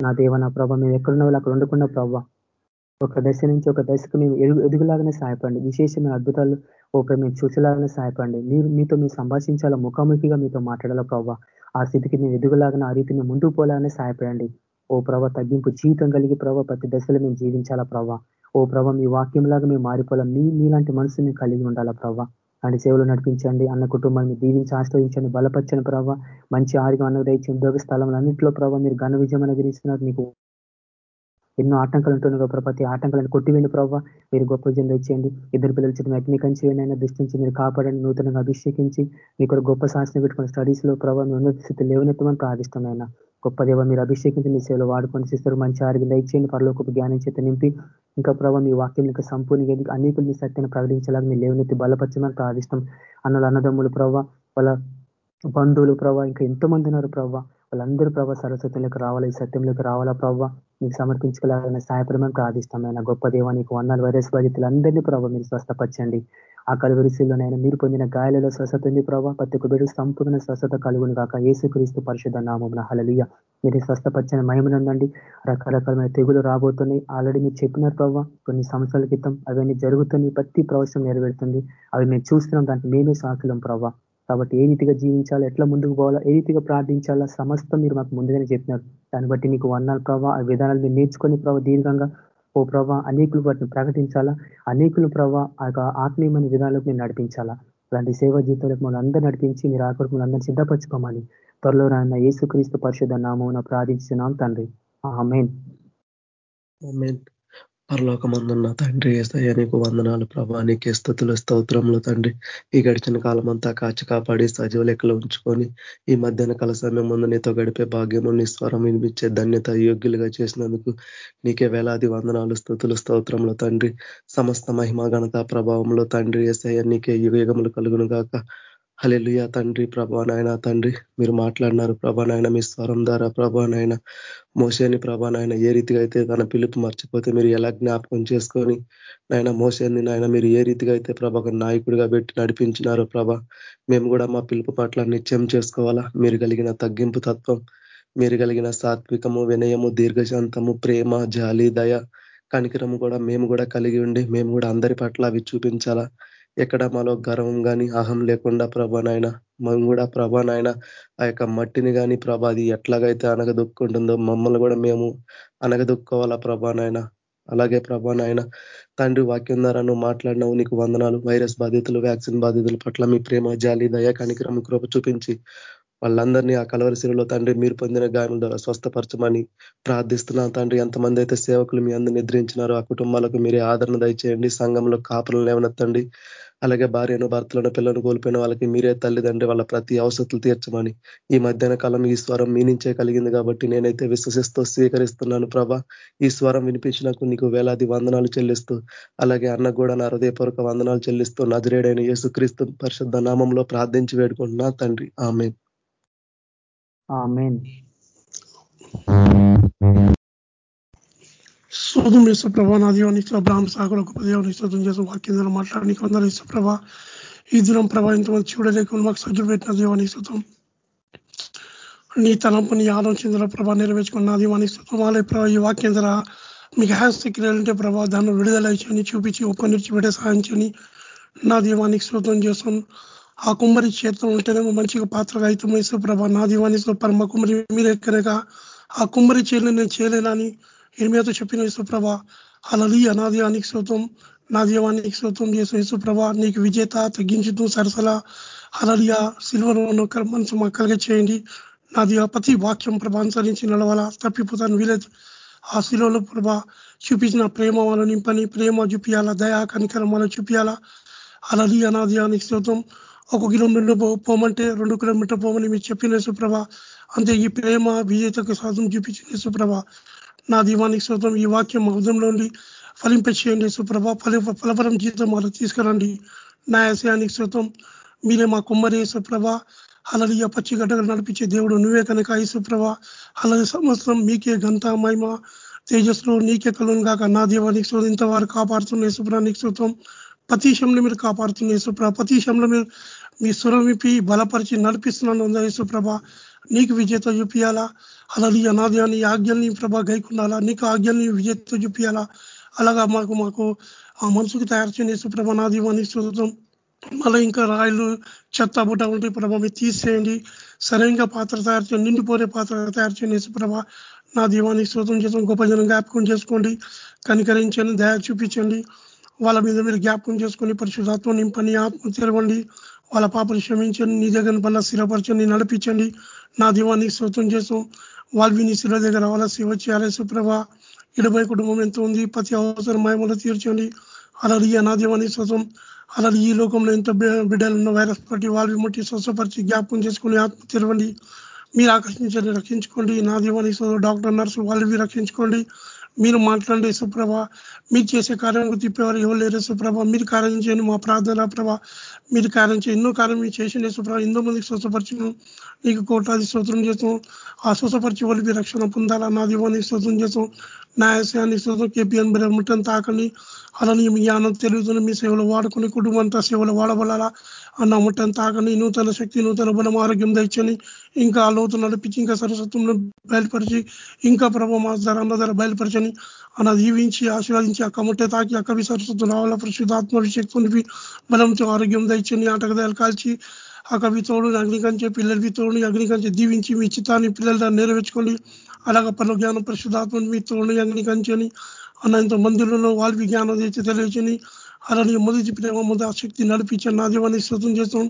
నా దేవ నా ప్రభావ మేము ఎక్కడున్న వాళ్ళు అక్కడ ఉండకుండా ప్రభావ ఒక దశ నుంచి ఒక దశకు మేము ఎదుగు ఎదుగులాగానే సహాయపడండి. విశేషమైన అద్భుతాలు ఒక మేము చూసేలాగానే సహాయపడండి. మీరు మీతో మీరు సంభాషించాలా ముఖాముఖిగా మీతో మాట్లాడాలా ప్రభావ ఆ స్థితికి మేము ఎదుగులాగా ఆ రీతిని ముందుకు పోలాగానే సహాయపడండి. ఓ ప్రభావ తగ్గింపు జీవితం కలిగి ప్రభావ ప్రతి దశలో మేము జీవించాలా ప్రభావ ఓ ప్రభావ మీ వాక్యంలాగా మేము మారిపోవాలా? మీ మీలాంటి మనసు మేము కలిగి ఉండాలా ప్రభావ అంటే సేవలు నడిపించండి అన్న కుటుంబాన్ని దీవించి ఆశ్రయించండి బలపరచని ప్రభావ మంచి ఆరోగ్యం అన్నది దయచి ఉద్యోగ స్థలంలో అన్నింటిలో ప్రభావ మీరు ఘన విజయం అనుగ్రహిస్తున్నారు మీకు ఎన్నో ఆటంకాలు ఉంటున్నారు ప్రతి ఆటంకాలను కొట్టివేయండి ప్రభావ మీరు గొప్ప జన్లు ఇచ్చేయండి. ఇద్దరు పిల్లలు చిన్న అగ్ని కంచి అయినా దృష్టించి మీరు కాపాడండి. నూతనంగా అభిషేకించి మీకు గొప్ప శాసన పెట్టుకున్న స్టడీస్లో ప్రభావం ఉన్నత స్థితి లేవనెత్తమని ప్రార్థిష్టమైన గొప్ప దేవ మీరు అభిషేకించి మీ సేవలు వాడుకొని చేస్తారు మంచి ఆరోగ్యం దయచేయండి. పరలోకపు జ్ఞానం చేత నింపి ఇంకా ప్రభావ మీ వాక్యం ఇంకా సంపూర్ణ అనేకులు మీ సత్యాన్ని ప్రకటించేలాగా మీ లేవనెత్తి బలపరచమని ప్రార్థిస్తాం అన్నలు అన్నదమ్ములు ప్రభావ వాళ్ళ బంధువులు ప్రభావ ఇంకా ఎంతో మంది ఉన్నారు ప్రభావ వాళ్ళందరూ ప్రభావ సరస్వతిలోకి రావాలి? ఈ సత్యంలోకి రావాలా ప్రభావ మీకు సమర్పించుకోవాలని సహాయపడమని ప్రార్థిస్తామైన గొప్ప దేవానికి వందలు వైరస్ బాధితులందరినీ ప్రభావ మీరు స్వస్థపరచండి. ఆ కలువరిశీల్లోనైనా మీరు పొందిన గాయాలలో స్వస్థత ఉంది ప్రభావ ప్రతి ఒక్క బిడ్డ సంపూర్ణ స్వస్థత కలుగును కాక ఏసుక్రీస్తు పరిషత్ నామం హలలియ మీరు స్వస్థపచ్చని మహిమనుందండి రకరకాలమైన తెగులు రాబోతున్నాయి. ఆల్రెడీ మీరు చెప్పినారు ప్రభావ కొన్ని సంవత్సరాల క్రితం అవన్నీ జరుగుతున్నాయి. ప్రతి ప్రవచనం నెరవేరుతుంది. అవి మేము చూస్తున్నాం. దానికి మేమే సాకులం ప్రభావ కాబట్టి ఏ రీతిగా జీవించాలా ఎట్లా ముందుకు పోవాలా ఏ రీతిగా ప్రార్థించాలా సమస్తం మీరు మాకు ముందుగానే చెప్పినారు. దాన్ని బట్టి నీకు వన్నాలు ప్రభావ ఆ విధానాలు మీరు నేర్చుకొని ప్రభావ దీర్ఘంగా ఓ ప్రభావ అనేకులు వాటిని ప్రకటించాలా అనేకులు ప్రభావ ఆ ఆత్మీయమైన విధానాలకు మీరు నడిపించాలా. అలాంటి సేవా జీవితాలకు మనం అందరూ నడిపించి మీరు ఆకరికి మనం అందరినీ సిద్ధపరచుకోమని త్వరలో రాన్న యేసుక్రీస్తు పరిషత్ నామం ప్రార్థించున్నాం తండ్రి. పరలోకమందున్న తండ్రి ఏసయ్య నీకు వందనాలు ప్రభా. నీకే స్థుతులు స్తోత్రములు తండ్రి. ఈ గడిచిన కాలం అంతా కాచి కాపాడి సజీవ లెక్కలు ఉంచుకొని ఈ మధ్యాహ్న కాల సమయం ముందు నీతో గడిపే భాగ్యము నీ స్వరం వినిపించే ధన్యత యోగ్యులుగా చేసినందుకు నీకే వేలాది వందనాలు స్థుతులు స్తోత్రములు తండ్రి. సమస్త మహిమ ఘనత ప్రభావంలో తండ్రి ఏసయ్య నీకే యుగములు కలుగును గాక హలెలుయ తండ్రి ప్రభా నాయన తండ్రి మీరు మాట్లాడినారు ప్రభా నాయన మీ స్వరం ద్వారా ప్రభా నాయన మోసేని ప్రభా నాయన ఏ రీతిగా అయితే తన పిలుపు మర్చిపోతే మీరు ఎలా జ్ఞాపకం చేసుకొని నాయన మోసేని నాయన మీరు ఏ రీతిగా అయితే ప్రభకు నాయకుడిగా పెట్టి నడిపించినారో ప్రభా మేము కూడా మా పిలుపు పట్ల నిత్యం చేసుకోవాలా? మీరు కలిగిన తగ్గింపు తత్వం మీరు కలిగిన సాత్వికము వినయము దీర్ఘశాంతము ప్రేమ జాలి దయ కనికరము కూడా మేము కూడా కలిగి ఉండి మేము కూడా అందరి పట్ల అవి చూపించాలా? ఎక్కడ మాలో గర్వం కానీ అహం లేకుండా ప్రభానాయన మేము కూడా ప్రభానాయన ఆ యొక్క మట్టిని కానీ ప్రభా అది ఎట్లాగైతే అనగదొక్కుంటుందో మమ్మల్ని కూడా మేము అనగదొక్కోవాలా ప్రభానాయన అలాగే ప్రభానాయన తండ్రి వాక్యం ద్వారా నువ్వు మాట్లాడినావు నీకు వందనాలు. వైరస్ బాధితులు వ్యాక్సిన్ బాధితుల పట్ల మీ ప్రేమ జాలి దయ కనికరం కృప చూపించి వాళ్ళందరినీ ఆ కలవరిశిలో తండ్రి మీరు పొందిన గాయముల ద్వారా స్వస్థపరచమని ప్రార్థిస్తున్నాం తండ్రి ఎంతమంది అయితే సేవకులు మీ అందరు నిద్రించినారో ఆ కుటుంబాలకు మీరే ఆదరణ దయచేయండి. సంఘంలో కాపులను లేవనెత్తండి. అలాగే భార్యను భర్తలను పిల్లలను కోల్పోయిన వాళ్ళకి మీరే తల్లిదండ్రి వాళ్ళ ప్రతి అవసరతలు తీర్చమని. ఈ మధ్యాహ్న కాలం ఈ స్వరం మీ నుంచే కలిగింది కాబట్టి నేనైతే విశ్వసిస్తూ స్వీకరిస్తున్నాను ప్రభా. ఈ స్వరం వినిపించినకు నీకు వేలాది వందనాలు చెల్లిస్తూ అలాగే అన్న కూడా నా హృదయపూర్వక వందనాలు చెల్లిస్తూ నజరేడైన యేసుక్రీస్తు పరిశుద్ధ నామంలో ప్రార్థించి వేడుకుంటున్నా తండ్రి. ఆమె శోధం ప్రభా నా దీవానికి బ్రాహ్మ సాగుల గొప్ప దేవుని శోధం చేసిన వాక్యం మాట్లాడి నీకు అందరూ ఈ దినం ప్రభా ఇంతమంది చూడలేకుండా మాకు సజ్జు పెట్టిన దీవానికి శుతం నీ తలంపుని ఆలోచించిన ప్రభా నెరవేర్చుకున్న నా దీవానికి శుతం వాళ్ళే ప్రభా ఈ వాక్యం ద్వారా మీకు హ్యాస్ క్రియలంటే ప్రభా దాన్ని విడుదల ఇచ్చని చూపించి ఒప్పనిచ్చి పెట్టే సహాయం చేయని నా దీవానికి శుతం చేస్తాం. ఆ కుమ్మరి చేతిలో ఉంటేనేమో మంచిగా పాత్రగా అయితే ప్రభ నా దీవానికి పరమ కుమ్మరి మీరే ఆ కుమ్మరి చేయలేని నేను చేయలేనని ఇర్మియాతో చెప్పిన యేసుప్రభ అలలి అనాదయానికి శోతం నా దీవానికి శోతం చేసిన యేసుప్రభ నీకు విజేత తగ్గించుతూ సరసల. అలలియా సిల్వను మనసు మక్కలుగా కలిగ చేయండి నా దివ ప్రతి వాక్యం ప్రభ అనుసరించి నడవాలా. తప్పిపోతాను వీలేదు ఆ శిలువలో ప్రభ చూపించిన ప్రేమ వాళ్ళ నింపని ప్రేమ చూపించాలా దయా కనికరం వాళ్ళ చూపించాలా అలలి అనాదయానికి శోతం ఒక కిలోమీటర్ పోమంటే రెండు కిలోమీటర్ పోమని మీరు చెప్పిన సుప్రభ అంతే ఈ ప్రేమ విజేతకు సాధం చూపించిన సుప్రభ నా దీవానికి సొంతం ఈ వాక్యం హృదయంలో ఉండి ఫలింపచేయండి సుప్రభ ఫలి ఫలపరం జీవితం మాకు తీసుకురండి. నా ఆశయానికి సొంతం మీరే మా కుమ్మరి సుప్రభ అలలి పచ్చి గడ్డగా నడిపించే దేవుడు నువ్వే కనుక సుప్రభ అలలి సంవత్సరం మీకే గంత మహిమ తేజస్సులో నీకే కలును కాక నా దీవానికి శోతం ఇంతవారు కాపాడుతున్న సుప్రానికి శోతం ప్రతీశంలో మీరు కాపాడుతున్న సుప్రభ ప్రతీశంలో మీరు మీ స్వరం విప్పి బలపరిచి నడిపిస్తున్నాను ఉందా యేసుప్రభ. నీకు విజేత చూపియాలా? అనాది అని ఆజ్ఞల్ని ప్రభ గైకుండాలా? నీకు ఆజ్ఞల్ని విజేత చూపియాలా? అలాగా మాకు మాకు ఆ మనసుకు తయారు చేయని యేసుప్రభ నా అని చూద్దాం మళ్ళీ ఇంకా రాయలు చెత్త బుట్ట ఉంటే ప్రభ మీరు తీసేయండి. సరైన పాత్ర తయారు చేయండి నిండిపోయే పాత్ర తయారు చేయండి యేసుప్రభ. నా దీవానికి శ్రోతం చేసాం గొప్ప జనం జ్ఞాపకం చేసుకోండి. కనికరించండి దయ చూపించండి. వాళ్ళ మీద మీరు జ్ఞాపకం చేసుకొని పరిశుధాత్మ నింపని ఆత్మ తెరవండి. వాళ్ళ పాపను క్షమించండి నీ దగ్గర వల్ల స్థిరపరచండి నడిపించండి. నా దీవానికి శోతం చేస్తాం వాళ్ళు నీ శిల దగ్గర వాళ్ళ సేవ చేయాలి. సుప్రభ ఇడబై కుటుంబం ఎంత ఉంది? ప్రతి అవసరం మయములు తీర్చండి. అలాగే నా దీవానికి శోతం అలాగే ఈ లోకంలో ఎంత బిడ్డలు ఉన్న వైరస్ పట్టి వాళ్ళు ముట్టి స్వస్థపరిచి జ్ఞాపకం చేసుకుని ఆత్మ తెరవండి. మీరు ఆకర్షించండి రక్షించుకోండి. నా దీవానికి డాక్టర్ నర్సు వాళ్ళు రక్షించుకోండి. మీరు మాట్లాడండి సుప్రభ. మీరు చేసే కార్యం తిప్పేవారు ఎవరు లేరు సుప్రభ. మీరు కార్యం చేయండి మా ప్రార్థన ప్రభ. మీరు కార్యం చేయండి. ఎన్నో కార్యం మీరు చేసిండే సుప్రభ. ఎంతో మందికి స్వచ్ఛపరచను నీకు కోటాది స్తోత్రం చేస్తాం ఆ స్వచ్ఛపరిచి వాళ్ళు రక్షణ పొందాలా? నా దీవానికి స్తోత్రం చేస్తాం న్యాయశానికి కేపీఎన్ బ్రహ్మటం తాకని అలానే మీ జ్ఞానం తెలుగుతున్న మీ సేవలు వాడుకుని కుటుంబంతో సేవలు వాడబడాలా? అన్న ముట్టని తాకని నూతన శక్తి నూతన బలం ఆరోగ్యం తెచ్చని ఇంకా లోతు నడిపించి ఇంకా సరస్వత్వంలో బయలుపరిచి ఇంకా ప్రభు మా ధర ధర బయలుపరచని అన్న దీవించి ఆశీర్వదించి అక్క ముట్టే తాకి అక్కవి విసరస్వతం రావాల పరిశుద్ధాత్మ శక్తి బలంతో ఆరోగ్యం తెచ్చని ఆటగదాలు కాల్చి ఆ కవి తోడు అగ్నికంచే పిల్లలవి తోడు అగ్నికంచే దీవించి మీ చిత్తాన్ని పిల్లల నెరవేర్చుకోండి అలాగే పనుల జ్ఞానం పరిశుధాత్మని మీ తోడు అగ్నికంచని అన్న ఇంత మందిరంలో వాళ్ళకి జ్ఞానం తెచ్చి తెలియచని అలానే మొదటి ప్రేమ మొదటి ఆసక్తి నడిపించండి నా దీవాన్ని స్థుతం చేస్తాం.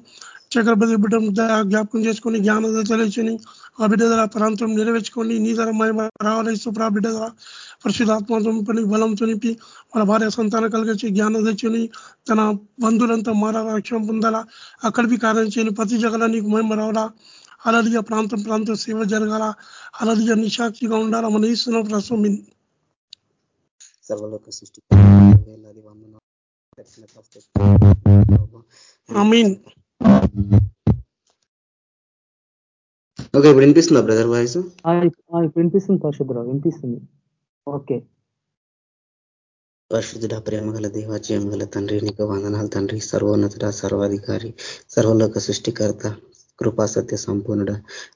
చక్రపతి బిడ్డం జ్ఞాపకం చేసుకొని జ్ఞానం తెలియచని ఆ బిడ్డ ధర ప్రాంతం నెరవేర్చుకొని నీ ధర మహిమ రావాలి ఆ బిడ్డ ధర పరిశుధాత్మతో నింపి బలంతో నింపి వాళ్ళ భార్య సంతానం కలిగించి జ్ఞానం తెచ్చుని తన బంధువులంతా మారాలా రక్షణ పొందాలా అక్కడికి కారణం చేయని ప్రతి జగల నీకు మహిమ రావాలా. అలలియ ప్రాంతం ప్రాంతం సేవ జరగాల? అలలియ నిశాక్షిగా ఉండాలా మన ఇస్తున్న ప్రశ్న సర్వలోక సృష్టి ఓకే ఇప్పుడు వినిపిస్తుందా బ్రదర్ వాయిస్? వినిపిస్తుంది పరిశుద్ధ వినిపిస్తుంది. ఓకే. పరిశుద్ధుడ ప్రేమ గల దేవాచయం గల తండ్రి నీకు వందనాలు తండ్రి సర్వోన్నతుడ సర్వాధికారి సర్వలోక సృష్టికర్త కృపా సత్య సంపూర్ణుడ.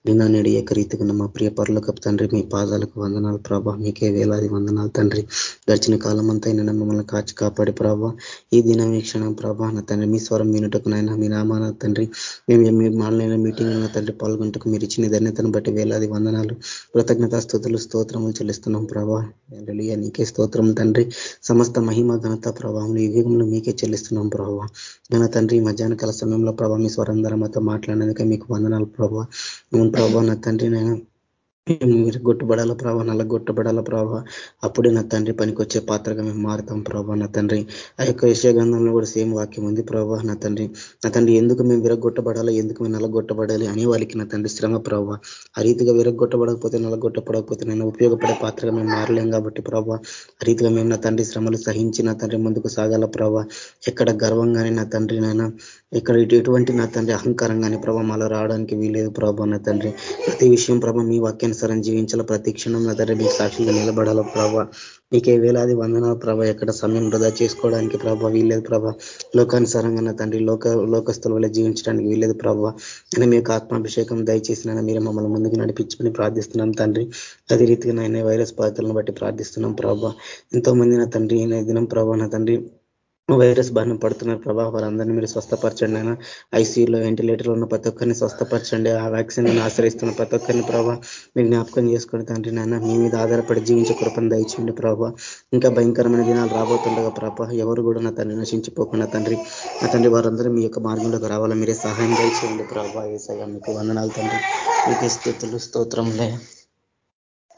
నిన్న నేడు ఏకరీతిగా మా ప్రియ పరులకు తండ్రి మీ పాదాలకు వందనాలు ప్రభా. మీకే వేలాది వందనాలు తండ్రి. గడిచిన కాలం అంతా అయినా మమ్మల్ని కాచి కాపాడి ప్రభా. ఈ దినం క్షణం ప్రభా నా తండ్రి మీ స్వరం వినుటకు నాయన మీ నామాన తండ్రి. మేము మాలైన మీటింగ్ తండ్రి పాల్గొంటకు మీరు ఇచ్చిన ధన్యతను బట్టి వేలాది వందనాలు కృతజ్ఞత స్థుతులు స్తోత్రములు చెల్లిస్తున్నాం ప్రభా. నీకే స్తోత్రం తండ్రి. సమస్త మహిమ ఘనత ప్రభావం ఈ యుగంలో మీకే చెల్లిస్తున్నాం ప్రభావ ఘన తండ్రి మధ్యాహ్న కాల సమయంలో ప్రభా మీ స్వరం మాతో మాట్లాడినందుకే మీకు వందనాలు ప్రభావ నేను ప్రభావ నా తండ్రి నేను మీరు గొట్టుబడాల ప్రభా నల్ల గొట్టబడాల ప్రభా. అప్పుడే నా తండ్రి పనికి వచ్చే పాత్రగా మేము మారుతాం ప్రభా నా తండ్రి. ఆ యొక్క విషయగంధంలో కూడా సేమ్ వాక్యం ఉంది ప్రభావ నా తండ్రి. నా తండ్రి ఎందుకు మేము విరగొట్టబడాలి ఎందుకు మేము నల్లగొట్టబడాలి అనే వాళ్ళకి నా తండ్రి శ్రమ ప్రభా. ఆ రీతిగా విరగొట్టబడకపోతే నల్లగొట్టబడకపోతే నేను ఉపయోగపడే పాత్రగా మేము మారలేం కాబట్టి ప్రభావ ఆ రీతిగా మేము నా తండ్రి శ్రమలు సహించి నా తండ్రి ముందుకు సాగాల ప్రభావ ఎక్కడ గర్వంగానే నా తండ్రి నాయన ఇక్కడ ఎటువంటి నా తండ్రి అహంకారంగానే ప్రభావ మాలో రావడానికి వీలేదు ప్రభావ నా తండ్రి. ప్రతి విషయం ప్రభావ మీ వాక్యానుసారం జీవించాల? ప్రతి క్షణం నా తండ్రి మీకు సాక్షిగా నిలబడాల ప్రభావ మీకే వేలాది వందనాలు ప్రభా. ఎక్కడ సమయం వృధా చేసుకోవడానికి ప్రభావ వీలేదు ప్రభా. లోకానుసారంగా నా తండ్రి లోక లోకస్తుల వల్ల జీవించడానికి వీలేదు ప్రభావ అని మీకు ఆత్మాభిషేకం దయచేసిన మీరు మమ్మల్ని ముందుకు నడిపించుకుని ప్రార్థిస్తున్నాం తండ్రి. అదే రీతిగా నాయన వైరస్ బాధితులను బట్టి ప్రార్థిస్తున్నాం ప్రభావ ఎంతో మంది నా తండ్రి దినం ప్రభావ నా తండ్రి వైరస్ బారిన పడుతున్నారు ప్రభావ వారందరినీ మీరు స్వస్థపరచండి అయినా ఐసీయూలో వెంటిలేటర్లో ఉన్న ప్రతి ఒక్కరిని స్వస్థపరచండి. ఆ వ్యాక్సిన్ ఆశ్రయిస్తున్న ప్రతి ఒక్కరిని ప్రభావ మీరు జ్ఞాపకం చేసుకుని తండ్రి నాయన మీ మీద ఆధారపడి జీవించే కృపను దయచేయండి ప్రభావ ఇంకా భయంకరమైన దినాలు రాబోతుండగా ప్రభావ ఎవరు కూడా నా తండ్రి నశించిపోకుండా తండ్రి నా తండ్రి వారందరూ మీ యొక్క మార్గంలోకి రావాలా మీరే సహాయం దయచేయండి ప్రభావ ఏసయ్య మీకు వందనాలు తండ్రి. మీకు స్థితులు స్తోత్రంలే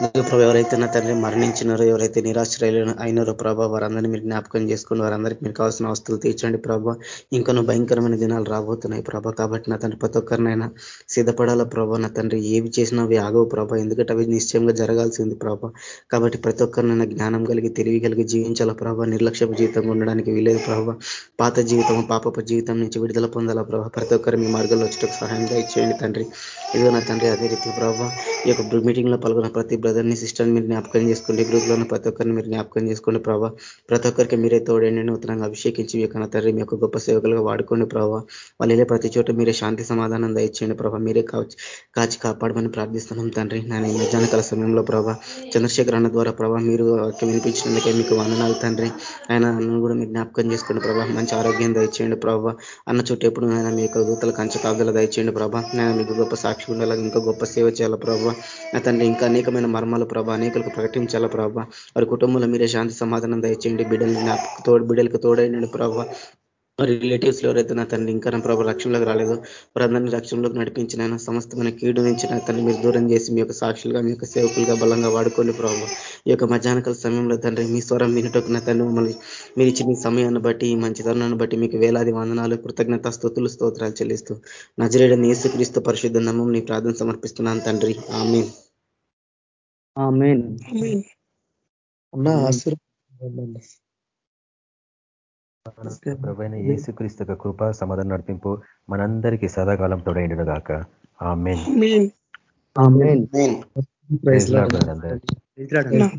ప్రభు ఎవరైతే నా తండ్రి మరణించినారో ఎవరైతే నిరాశ్రయులు అయినారో ప్రభా వారందరినీ మీరు జ్ఞాపకం చేసుకుని వారందరికీ మీరు కావాల్సిన వస్తువులు తీర్చండి ప్రభా. ఇంకనూ భయంకరమైన దినాలు రాబోతున్నాయి ప్రభా. కాబట్టి నా తండ్రి ప్రతి ఒక్కరినైనా సిద్ధపడాల ప్రభా. నా తండ్రి ఏవి చేసినా అవి ఆగవు ప్రభా. ఎందుకంటే అవి నిశ్చయంగా జరగాల్సింది ప్రభా. కాబట్టి ప్రతి ఒక్కరినైనా జ్ఞానం కలిగి తెలివి కలిగి జీవించాల ప్రభా. నిర్లక్ష్యపు జీవితంగా ఉండడానికి వీలేదు ప్రభా. పాత జీవితం పాపపు జీవితం నుంచి విడుదల పొందాల ప్రభా. ప్రతి ఒక్కరు మీ మార్గంలో వచ్చేటకు సహాయం ఇచ్చేయండి తండ్రి. ఇదిగో నా తండ్రి అదే రీతి ప్రభావ ఈ యొక్క మీటింగ్లో పాల్గొన్న ప్రతి బ్రదర్ని సిస్టర్ని మీరు జ్ఞాపకం చేసుకోండి. గ్రూప్లో ఉన్న ప్రతి ఒక్కరిని మీరు జ్ఞాపకం చేసుకోండి ప్రభావ ప్రతి ఒక్కరికి మీరే తోడండి. నూతనంగా అభిషేకించి మీ యొక్క తండ్రి మీ యొక్క గొప్ప సేవకులుగా వాడుకోండి ప్రభావ వాళ్ళు ప్రతి చోట మీరే శాంతి సమాధానం దయచేయండి ప్రభావ మీరే కాచి కాపాడమని ప్రార్థిస్తున్నాం తండ్రి. నేను మధ్యాహ్న సమయంలో ప్రభావ చంద్రశేఖర్ అన్న ద్వారా ప్రభావ మీరు వినిపించినందుకే మీకు వందనాలు తండ్రి. ఆయన కూడా మీరు జ్ఞాపకం చేసుకోండి ప్రభావ మంచి ఆరోగ్యం దయచేయండి ప్రభావ అన్న చుట్టూ ఎప్పుడు ఆయన మీ యొక్క దూతల కంచ కాగల దయచేయండి ప్రభావ నేను మీకు గొప్ప సాక్షి ఉండాలి ఇంకా గొప్ప సేవ చేయాలి ప్రభావ తండ్రి ఇంకా అనేకమైన మర్మాలు ప్రభా అనేకులకు ప్రకటించాలా ప్రభా? వారి కుటుంబంలో మీరే శాంతి సమాధానం దయచేయండి. బిడ్డలు తోడు బిడ్డలకు తోడైనండి ప్రభావ రిలేటివ్స్లో ఎవరైతే నా తండ్రి ఇంకా నా ప్రభావ రక్షణలోకి రాలేదు వారందరినీ రక్షణలోకి నడిపించిన సమస్తమైన కీడు నుంచి నా తండ్రి మీరు దూరం చేసి మీ యొక్క సాక్షులుగా మీ యొక్క సేవకులుగా బలంగా వాడుకోండి ప్రభావ ఈ యొక్క మధ్యాహ్నకాల సమయంలో తండ్రి మీ స్వరం వినటకు నా తండ్రి మమ్మల్ని మీరు ఇచ్చిన సమయాన్ని బట్టి మంచి తరుణాన్ని బట్టి మీకు వేలాది వందనాలు కృతజ్ఞత స్థుతులు స్తోత్రాలు చెల్లిస్తూ. నజరేడని యేసుక్రీస్తు పరిశుద్ధ నమ్మం నీ ప్రార్థన సమర్పిస్తున్నాను తండ్రి. ఆమె ప్రభైన యేసుక్రీస్తు కృప సమాధానం నడిపింపు మనందరికీ సదాకాలం తోడైండును గాక ఆమెన్. అన్నా.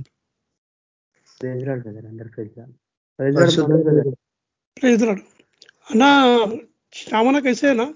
శ్రావణ కైసేనా?